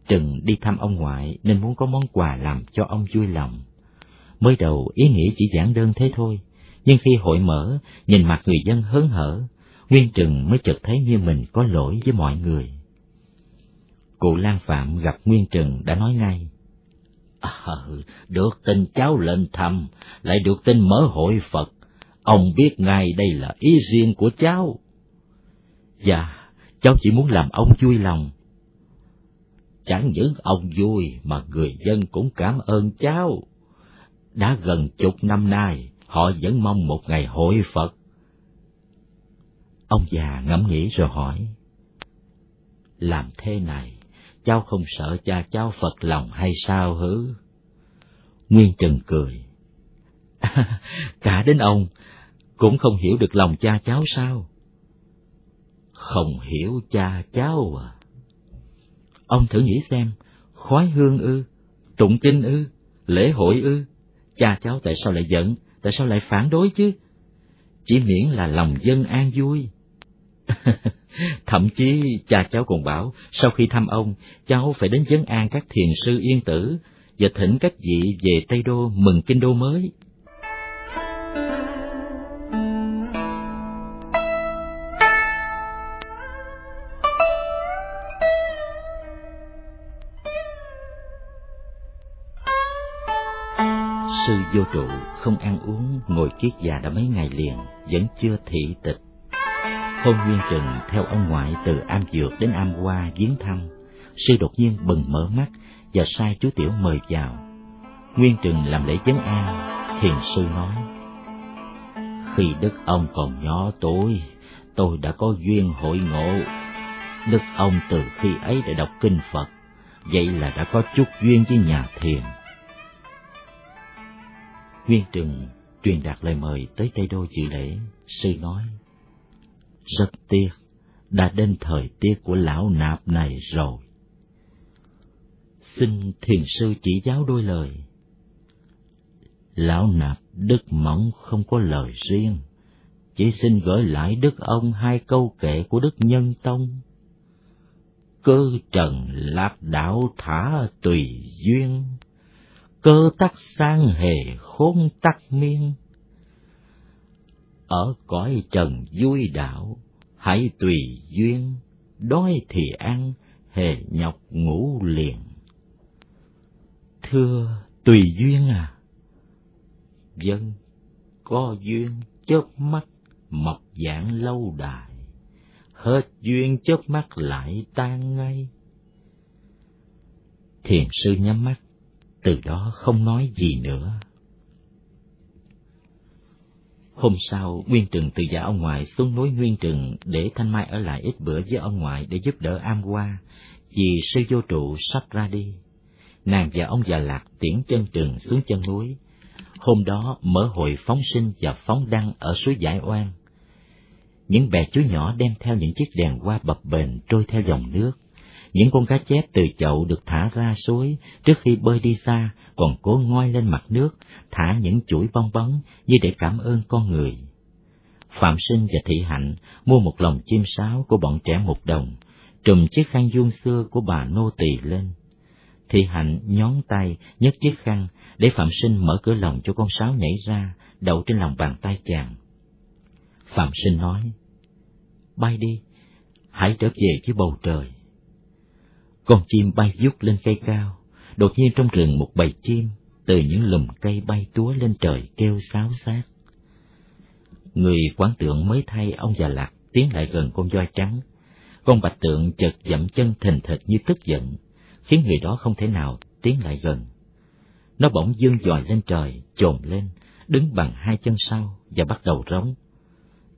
Trừng đi thăm ông ngoại nên muốn có món quà làm cho ông vui lòng. Mới đầu ý nghĩ chỉ giản đơn thế thôi, nhưng khi hội mở, nhìn mặt người dân hớn hở, Nguyên Trừng mới chợt thấy như mình có lỗi với mọi người. Cụ Lan Phạm gặp Nguyên Trừng đã nói ngay. À, được tin cháu lên thăm, lại được tin mở hội Phật, ông biết ngay đây là ý riêng của cháu. Dạ, cháu chỉ muốn làm ông vui lòng. Chẳng những ông vui mà người dân cũng cảm ơn cháu. Đã gần chục năm nay, họ vẫn mong một ngày hội Phật. Ông già ngẫm nghĩ rồi hỏi, làm thế này, cháu không sợ cha cháu Phật lòng hay sao hứ? Nguyên Trần cười. Cả đến ông cũng không hiểu được lòng cha cháu sao? Không hiểu cha cháu à. Ông thử nghĩ xem, khói hương ư, tụng kinh ư, lễ hội ư, cha cháu tại sao lại giận, tại sao lại phản đối chứ? Chỉ miễn là lòng dân an vui. Thậm chí cha cháu còn bảo sau khi thăm ông, cháu phải đến vấn an các thiền sư yên tử và thỉnh các vị về Tây Đô mừng kinh đô mới. Vô trụ không ăn uống ngồi kiết già đã mấy ngày liền vẫn chưa thị tịch Hôm Nguyên Trừng theo ông ngoại từ Am Dược đến Am Hoa viếng thăm, sư đột nhiên bừng mở mắt và sai chú Tiểu mời vào. Nguyên Trừng làm lễ vấn an, thiền sư nói, Khi đức ông còn nhỏ tuổi, tôi đã có duyên hội ngộ. Đức ông từ khi ấy đã đọc kinh Phật, vậy là đã có chút duyên với nhà thiền. Nguyên Trừng truyền đạt lời mời tới Tây Đô dự lễ, sư nói, rất tiếc, đã đến thời tiết của lão nạp này rồi. Xin thiền sư chỉ giáo đôi lời. Lão nạp đức mỏng không có lời riêng, chỉ xin gửi lại đức ông hai câu kệ của đức nhân tông. Cơ trần lạc đạo thả tùy duyên, cơ tắc sang hề khôn tắc miên ở cõi trần vui đạo, hãy tùy duyên, đói thì ăn, hề nhọc ngủ liền. Thưa tùy duyên à? Dân, có duyên chớp mắt, mọc dạng lâu đài, hết duyên chớp mắt lại tan ngay. Thiền sư nhắm mắt, từ đó không nói gì nữa. Hôm sau, Nguyên Trừng từ giả ông ngoại xuống núi Nguyên Trừng để Thanh Mai ở lại ít bữa với ông ngoại để giúp đỡ am qua, vì sư vô trụ sắp ra đi. Nàng và ông già lạc tiễn chân Trừng xuống chân núi. Hôm đó mở hội phóng sinh và phóng đăng ở suối Giải Oan. Những bè chú nhỏ đem theo những chiếc đèn hoa bập bềnh trôi theo dòng nước. Những con cá chép từ chậu được thả ra suối trước khi bơi đi xa còn cố ngoi lên mặt nước, thả những chuỗi bong bóng như để cảm ơn con người. Phạm Sinh và Thị Hạnh mua một lồng chim sáo của bọn trẻ một đồng, trùm chiếc khăn vuông xưa của bà nô tỳ lên. Thị Hạnh nhón tay nhấc chiếc khăn để Phạm Sinh mở cửa lồng cho con sáo nhảy ra, đậu trên lòng bàn tay chàng. Phạm Sinh nói, bay đi, hãy trở về với bầu trời. Con chim bay vút lên cây cao, đột nhiên trong rừng một bầy chim từ những lùm cây bay túa lên trời kêu sáo xác. Người quán tượng mới thay ông già lạc tiến lại gần con voi trắng. Con bạch tượng chợt dậm chân thình thịch như tức giận, khiến người đó không thể nào tiến lại gần. Nó bỗng dương dòi lên trời, trồn lên, đứng bằng hai chân sau và bắt đầu rống.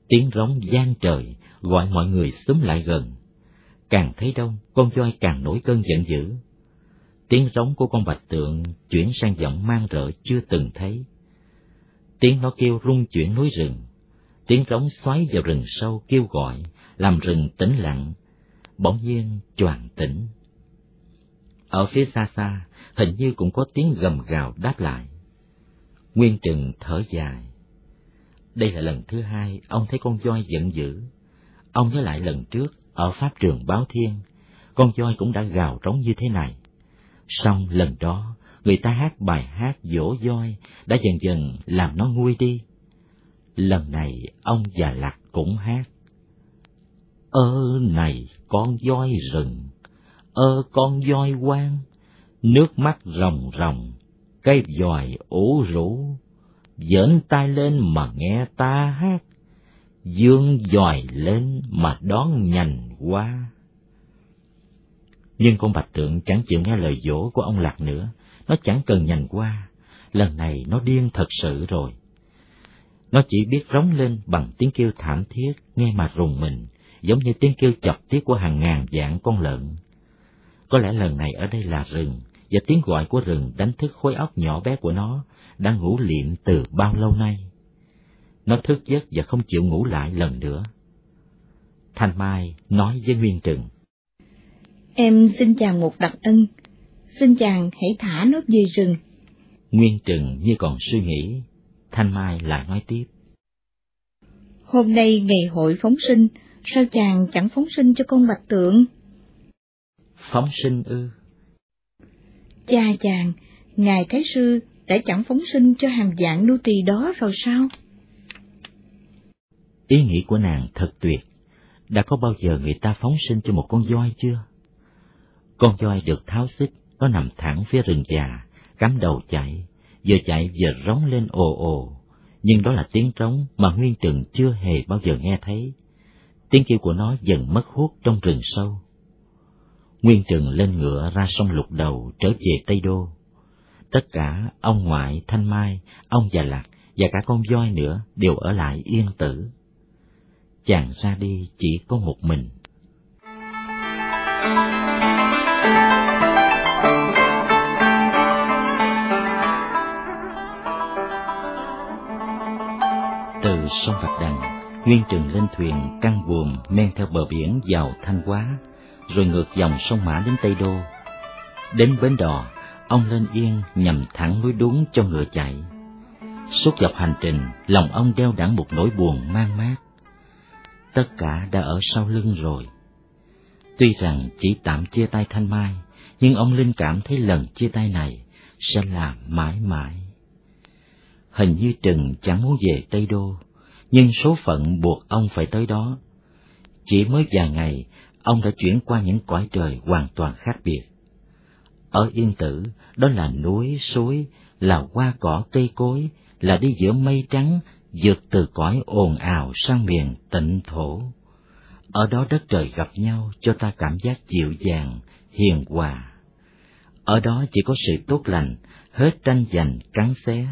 Tiếng rống gian trời gọi mọi người xúm lại gần. Càng thấy đông, con voi càng nổi cơn giận dữ, Tiếng rống của con bạch tượng chuyển sang giọng mang rợ chưa từng thấy. Tiếng nó kêu rung chuyển núi rừng, tiếng rống xoáy vào rừng sâu kêu gọi, làm rừng tĩnh lặng, bỗng nhiên choàng tỉnh. Ở phía xa xa, hình như cũng có tiếng gầm gào đáp lại. Nguyên Trừng thở dài. Đây là lần thứ hai ông thấy con voi giận dữ. Ông nhớ lại lần trước, ở pháp trường Báo Thiên, con voi cũng đã gào trống như thế này. Xong lần đó, người ta hát bài hát dỗ voi đã dần dần làm nó nguôi đi. Lần này ông già lạc cũng hát. Ơ này con voi rừng, ơ con voi quang, nước mắt ròng ròng, cây dòi ủ rũ, dễn tay lên mà nghe ta hát, dương dòi lên mà đón nhành qua nhưng con bạch tượng chẳng chịu nghe lời dỗ của ông lạc nữa. Nó chẳng cần nhành qua lần này nó điên thật sự rồi. Nó chỉ biết rống lên bằng tiếng kêu thảm thiết, nghe mà rùng mình, giống như tiếng kêu chọc tiết của hàng ngàn dạng con lợn. Có lẽ lần này ở đây là rừng, và tiếng gọi của rừng đánh thức khối óc nhỏ bé của nó đang ngủ liệm từ bao lâu nay nó thức giấc và không chịu ngủ lại lần nữa Thanh Mai nói với Nguyên Trừng. Em xin chàng một đặc ân, xin chàng hãy thả nó về rừng. Nguyên Trừng như còn suy nghĩ, Thanh Mai lại nói tiếp. Hôm nay ngày hội phóng sinh, sao chàng chẳng phóng sinh cho con bạch tượng? Phóng sinh ư? Cha chàng, ngài cái sư đã chẳng phóng sinh cho hàng dạng nô tỳ đó rồi sao? Ý nghĩ của nàng thật tuyệt. Đã có bao giờ người ta phóng sinh cho một con voi chưa? Con voi được tháo xích, nó nằm thẳng phía rừng già, cắm đầu chạy, vừa chạy vừa rống lên ồ ồ, nhưng đó là tiếng trống mà Nguyên Trừng chưa hề bao giờ nghe thấy. Tiếng kêu của nó dần mất hút trong rừng sâu. Nguyên Trừng lên ngựa ra sông lục đầu trở về Tây Đô. Tất cả ông ngoại Thanh Mai, ông già Lạc và cả con voi nữa đều ở lại yên tử. Chàng ra đi chỉ có một mình. Từ sông Bạch Đằng, Nguyên trường lên thuyền căng buồm men theo bờ biển vào Thanh Hóa, rồi ngược dòng sông Mã đến Tây Đô. Đến bến đò, ông lên yên nhằm thẳng núi đúng cho ngựa chạy. Suốt dọc hành trình, lòng ông đeo đẳng một nỗi buồn mang mát. Tất cả đã ở sau lưng rồi. Tuy rằng chỉ tạm chia tay Thanh Mai, nhưng ông Linh cảm thấy lần chia tay này sẽ là mãi mãi. Hình như Trừng chẳng muốn về Tây Đô, nhưng số phận buộc ông phải tới đó. Chỉ mới vài ngày, ông đã chuyển qua những cõi trời hoàn toàn khác biệt. Ở Yên Tử, đó là núi, suối, là hoa cỏ cây cối, là đi giữa mây trắng, vượt từ cõi ồn ào sang miền tịnh thổ. Ở đó đất trời gặp nhau cho ta cảm giác dịu dàng, hiền hòa. Ở đó chỉ có sự tốt lành, hết tranh giành, cắn xé.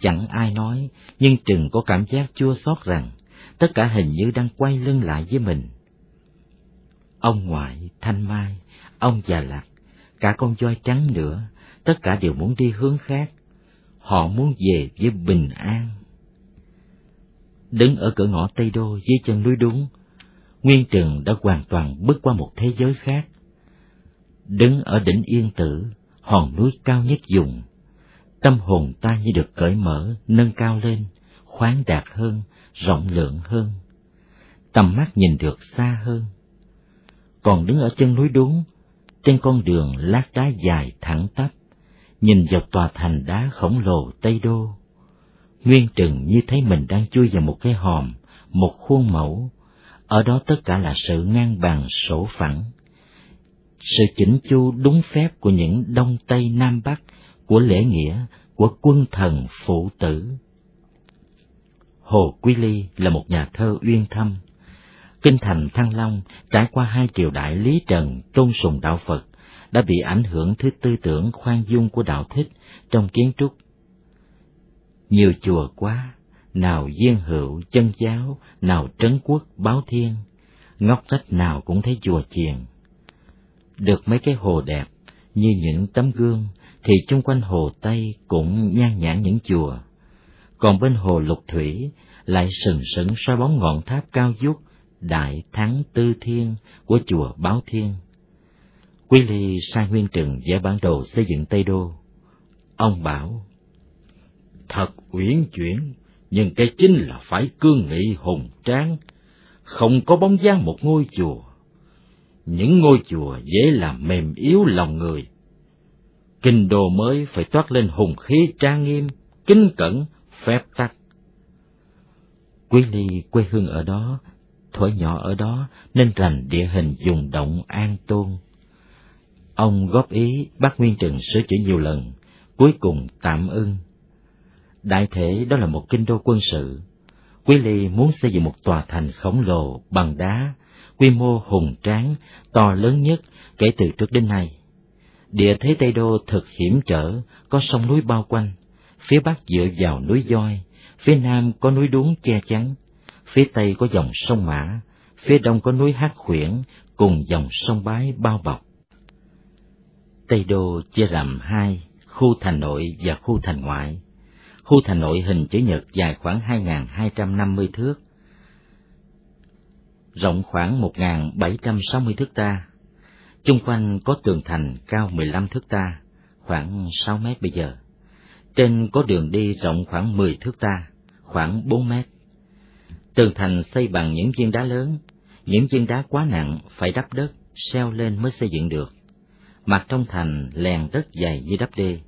Chẳng ai nói, nhưng Trừng có cảm giác chua xót rằng tất cả hình như đang quay lưng lại với mình. Ông ngoại, Thanh Mai, ông già Lạc, cả con voi trắng nữa, tất cả đều muốn đi hướng khác. Họ muốn về với bình an. Đứng ở cửa ngõ Tây Đô dưới chân núi đúng, Nguyên Trừng đã hoàn toàn bước qua một thế giới khác. Đứng ở đỉnh Yên Tử, hòn núi cao nhất vùng, tâm hồn ta như được cởi mở, nâng cao lên, khoáng đạt hơn, rộng lượng hơn. Tầm mắt nhìn được xa hơn. Còn đứng ở chân núi đúng, trên con đường lát đá dài thẳng tắp, nhìn dọc tòa thành đá khổng lồ Tây Đô. Nguyên Trừng như thấy mình đang chui vào một cái hòm, một khuôn mẫu, ở đó tất cả là sự ngang bằng sổ phẳng. Sự chỉnh chu đúng phép của những Đông Tây Nam Bắc, của lễ nghĩa, của quân thần phụ tử. Hồ Quý Ly là một nhà thơ uyên thâm. Kinh thành Thăng Long trải qua hai triều đại Lý Trần tôn sùng đạo Phật, đã bị ảnh hưởng thứ tư tưởng khoan dung của đạo thích trong kiến trúc. Nhiều chùa quá, nào diên hữu chân giáo, nào trấn quốc báo thiên, ngóc ngách nào cũng thấy chùa chiền. Được mấy cái hồ đẹp, như những tấm gương, thì chung quanh hồ Tây cũng nhan nhản những chùa. Còn bên hồ Lục Thủy lại sừng sững soi bóng ngọn tháp cao vút Đại Thắng Tư Thiên của chùa Báo Thiên. Quý Ly sai Nguyên Trừng vẽ bản đồ xây dựng Tây Đô. Ông bảo, Thật uyển chuyển, nhưng cái chính là phải cương nghị hùng tráng, không có bóng dáng một ngôi chùa. Những ngôi chùa dễ làm mềm yếu lòng người. Kinh đô mới phải toát lên hùng khí trang nghiêm, kính cẩn, phép tắc. Quý Ly quê hương ở đó, thuở nhỏ ở đó nên rành địa hình dùng động an tôn. Ông góp ý bác Nguyên Trừng sửa chữa nhiều lần, cuối cùng tạm ưng. Đại thể đó là một kinh đô quân sự. Quý Ly muốn xây dựng một tòa thành khổng lồ bằng đá, quy mô hùng tráng, to lớn nhất kể từ trước đến nay. Địa thế Tây Đô thật hiểm trở, có sông núi bao quanh, phía bắc dựa vào núi voi, phía nam có núi đuống che chắn, phía tây có dòng sông Mã, phía đông có núi Hát Khuyển cùng dòng sông Bái bao bọc. Tây Đô chia làm hai, khu thành nội và khu thành ngoại. Khu thành nội hình chữ nhật dài khoảng 2.250 thước. rộng khoảng 1.760 thước ta. Chung quanh có tường thành cao 15 thước ta, khoảng 6 mét bây giờ. Trên có đường đi rộng khoảng 10 thước ta, khoảng 4 mét. Tường thành xây bằng những viên đá lớn, những viên đá quá nặng phải đắp đất, xeo lên mới xây dựng được. Mặt trong thành lèn đất dày như đắp đê.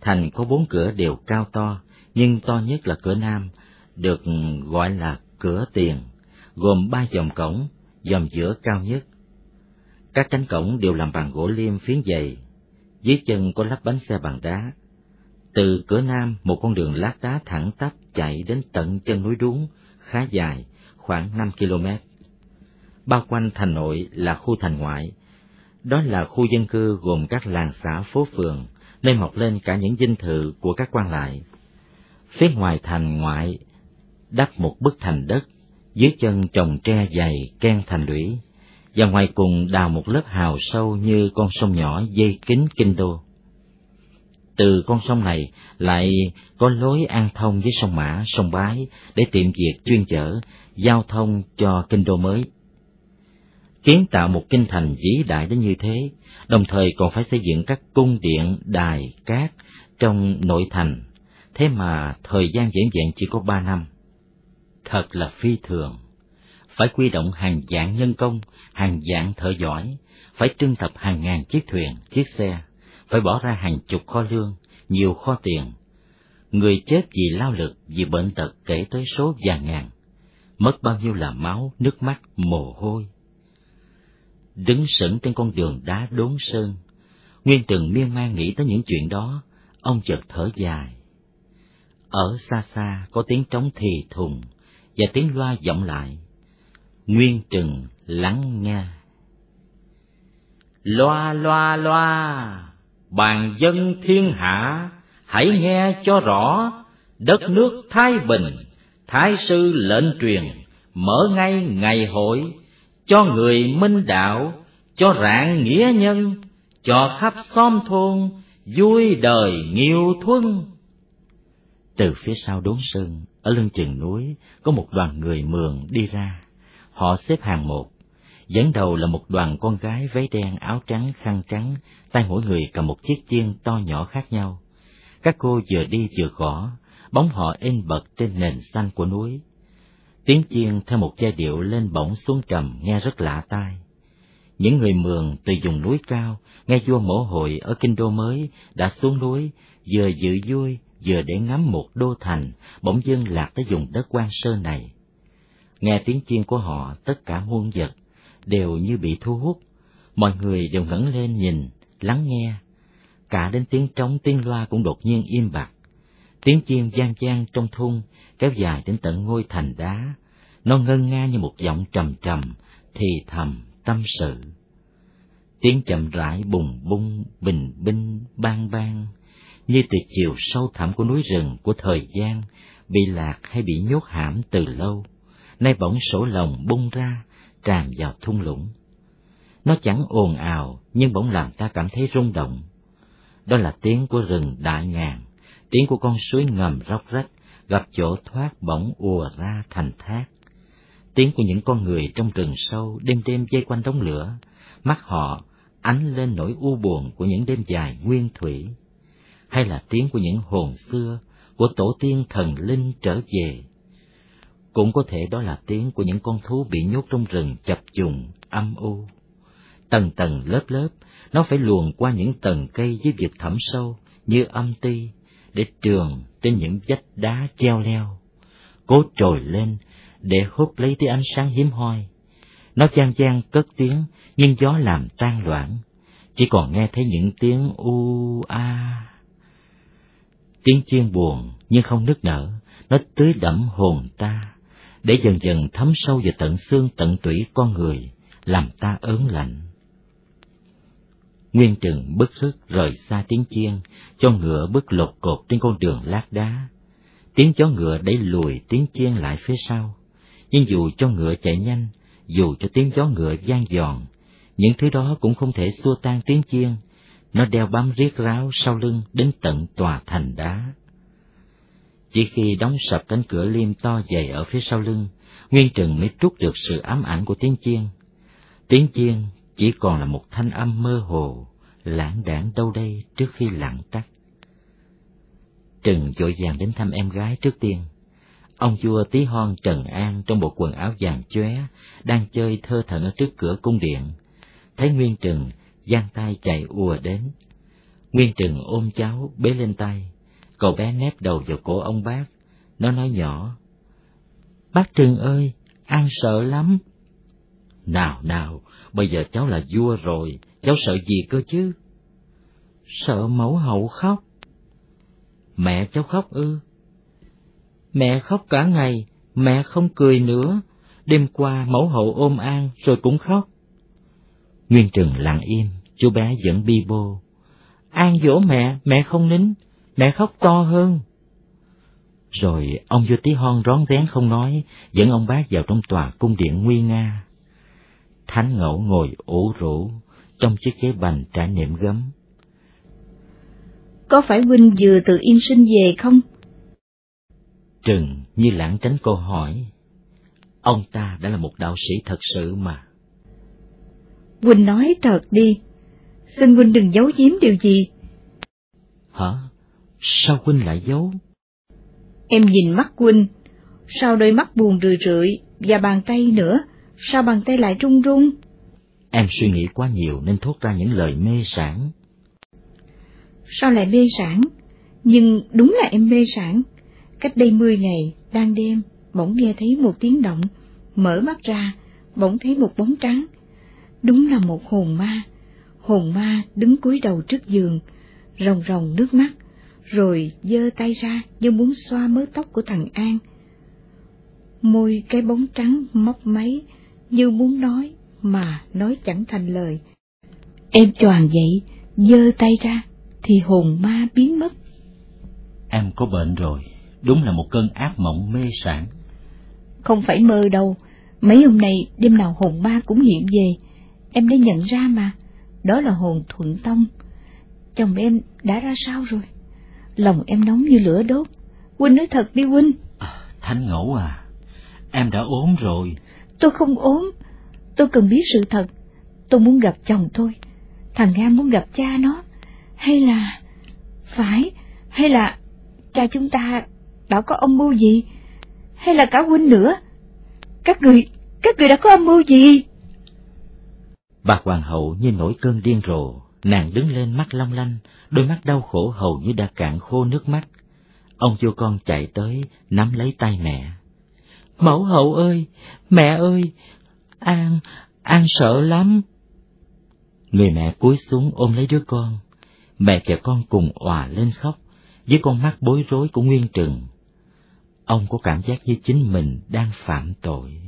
Thành có bốn cửa đều cao to, nhưng to nhất là cửa nam, được gọi là cửa tiền, gồm ba dòng cổng, dòng giữa cao nhất. Các cánh cổng đều làm bằng gỗ liêm phiến dày, dưới chân có lắp bánh xe bằng đá. Từ cửa nam, một con đường lát đá thẳng tắp chạy đến tận chân núi đuống, khá dài, khoảng 5 km. Bao quanh thành nội là khu thành ngoại, đó là khu dân cư gồm các làng xã phố phường, nơi mọc lên cả những dinh thự của các quan lại. Phía ngoài thành ngoại, đắp một bức thành đất, dưới chân trồng tre dày ken thành lũy, và ngoài cùng đào một lớp hào sâu như con sông nhỏ dây kính kinh đô. Từ con sông này lại có lối an thông với sông Mã, sông Bái để tiệm việc chuyên chở, giao thông cho kinh đô mới. Kiến tạo một kinh thành vĩ đại đến như thế, đồng thời còn phải xây dựng các cung điện, đài, cát trong nội thành, thế mà thời gian giảng vẹn chỉ có ba năm. Thật là phi thường. Phải quy động hàng vạn nhân công, hàng vạn thợ giỏi, phải trưng tập hàng ngàn chiếc thuyền, chiếc xe, phải bỏ ra hàng chục kho lương, nhiều kho tiền. Người chết vì lao lực, vì bệnh tật kể tới số vàng ngàn. Mất bao nhiêu là máu, nước mắt, mồ hôi. Đứng sững trên con đường đá đốn sơn, Nguyên từng miên man nghĩ tới những chuyện đó, ông chợt thở dài. Ở xa xa có tiếng trống thì thùng, và tiếng loa vọng lại. Nguyên Trừng lắng nghe. Loa loa loa, bàn dân thiên hạ, hãy nghe cho rõ, đất nước Thái Bình, Thái sư lệnh truyền, mở ngay ngày hội, cho người minh đạo, cho rạng nghĩa nhân, cho khắp xóm thôn, vui đời nghiêu thuân. Từ phía sau đốn sơn, ở lưng chừng núi, có một đoàn người mường đi ra. Họ xếp hàng một. Dẫn đầu là một đoàn con gái váy đen áo trắng khăn trắng, tay mỗi người cầm một chiếc chiên to nhỏ khác nhau. Các cô vừa đi vừa gõ, bóng họ in bật trên nền xanh của núi. Tiếng chiên theo một giai điệu lên bổng xuống trầm nghe rất lạ tai. Những người mường từ vùng núi cao, nghe vua mổ hội ở kinh đô mới đã xuống núi, vừa dự vui vừa để ngắm một đô thành, bỗng dưng lạc tới vùng đất quan sơ này. Nghe tiếng chiên của họ, tất cả muôn vật đều như bị thu hút, mọi người đều ngẩng lên nhìn, lắng nghe. Cả đến tiếng trống tiếng loa cũng đột nhiên im bặt. Tiếng chiên gian gian trong thung, kéo dài đến tận ngôi thành đá. Nó ngân nga như một giọng trầm trầm, thì thầm, tâm sự. Tiếng chậm rãi bùng bung, bình binh, bang bang, như từ chiều sâu thẳm của núi rừng của thời gian, bị lạc hay bị nhốt hãm từ lâu, nay bỗng sổ lồng bung ra, tràn vào thung lũng. Nó chẳng ồn ào, nhưng bỗng làm ta cảm thấy rung động. Đó là tiếng của rừng đại ngàn, tiếng của con suối ngầm róc rách, gặp chỗ thoát bỗng ùa ra thành thác. Tiếng của những con người trong rừng sâu đêm đêm dây quanh đống lửa, mắt họ ánh lên nỗi u buồn của những đêm dài nguyên thủy hay là tiếng của những hồn xưa, của tổ tiên thần linh trở về. Cũng có thể đó là tiếng của những con thú bị nhốt trong rừng chập trùng, âm u. Tầng tầng lớp lớp, nó phải luồn qua những tầng cây với việc thẳm sâu như âm ti, để trường trên những vách đá treo leo, cố trồi lên để hút lấy tia ánh sáng hiếm hoi. Nó chan chan cất tiếng, nhưng gió làm tan loãng, chỉ còn nghe thấy những tiếng u a. Tiếng chiên buồn nhưng không nức nở, nó tưới đẫm hồn ta, để dần dần thấm sâu vào tận xương tận tủy con người, làm ta ớn lạnh. Nguyên Trừng bức sức rời xa tiếng chiên, cho ngựa bước lột cột trên con đường lát đá. Tiếng chó ngựa đẩy lùi tiếng chiên lại phía sau. Nhưng dù cho ngựa chạy nhanh, dù cho tiếng chó ngựa gian giòn, những thứ đó cũng không thể xua tan tiếng chiên, nó đeo bám riết ráo sau lưng đến tận tòa thành đá. Chỉ khi đóng sập cánh cửa liêm to dày ở phía sau lưng, Nguyên Trừng mới trút được sự ám ảnh của tiếng chiên. Tiếng chiên chỉ còn là một thanh âm mơ hồ, lãng đảng đâu đây trước khi lặng tắt. Trừng vội vàng đến thăm em gái trước tiên. Ông vua tí hon Trần An trong bộ quần áo vàng chóe đang chơi thơ thẩn ở trước cửa cung điện. Thấy Nguyên Trừng, giang tay chạy ùa đến. Nguyên Trừng ôm cháu bế lên tay, cậu bé nép đầu vào cổ ông bác, nó nói nhỏ. Bác Trừng ơi, An sợ lắm. Nào nào, bây giờ cháu là vua rồi, cháu sợ gì cơ chứ? Sợ mẫu hậu khóc. Mẹ cháu khóc ư? Mẹ khóc cả ngày, mẹ không cười nữa. Đêm qua mẫu hậu ôm An rồi cũng khóc. Nguyên Trừng lặng im, chú bé vẫn bi bô. An dỗ mẹ, mẹ không nín, mẹ khóc to hơn. Rồi ông vua tí hon rón rén không nói, dẫn ông bác vào trong tòa cung điện nguy nga. Thánh ngẫu ngồi ủ rũ, trong chiếc ghế bành trải nệm gấm. Có phải huynh vừa từ yên sinh về không? Trừng như lãng tránh câu hỏi. Ông ta đã là một đạo sĩ thật sự mà. Huynh nói thật đi, xin huynh đừng giấu giếm điều gì. Hả? Sao huynh lại giấu? Em nhìn mắt huynh, sao đôi mắt buồn rười rượi và bàn tay nữa, sao bàn tay lại run run? Em suy nghĩ quá nhiều nên thốt ra những lời mê sản. Sao lại mê sản? Nhưng đúng là em mê sản. Cách đây mười ngày, đang đêm, bỗng nghe thấy một tiếng động, mở mắt ra, bỗng thấy một bóng trắng. Đúng là một hồn ma. Hồn ma đứng cúi đầu trước giường, ròng ròng nước mắt, rồi giơ tay ra như muốn xoa mớ tóc của thằng An. Môi cái bóng trắng móc máy, như muốn nói, mà nói chẳng thành lời. Em choàng dậy, giơ tay ra, thì hồn ma biến mất. Em có bệnh rồi, đúng là một cơn ác mộng mê sản. Không phải mơ đâu, mấy hôm nay đêm nào hồn ma cũng hiện về, em đã nhận ra mà, đó là hồn thuận tông. Chồng em đã ra sao rồi? Lòng em nóng như lửa đốt, Huynh nói thật đi Huynh. À, Thánh Ngẫu à, em đã ốm rồi. Tôi không ốm, tôi cần biết sự thật, tôi muốn gặp chồng tôi, thằng Nga muốn gặp cha nó, hay là... Phải, hay là cha chúng ta đã có âm mưu gì? Hay là cả huynh nữa? Các người, các người đã có âm mưu gì? Bà hoàng hậu như nổi cơn điên rồ, nàng đứng lên mắt long lanh, đôi mắt đau khổ hầu như đã cạn khô nước mắt. Ông vua con chạy tới, nắm lấy tay mẹ. Mẫu hậu ơi, mẹ ơi, An, An sợ lắm. Người mẹ cúi xuống ôm lấy đứa con, mẹ và con cùng òa lên khóc, với con mắt bối rối của Nguyên Trừng. Ông có cảm giác như chính mình đang phạm tội.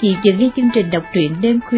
Vị vừa nghe chương trình đọc truyện đêm khuya.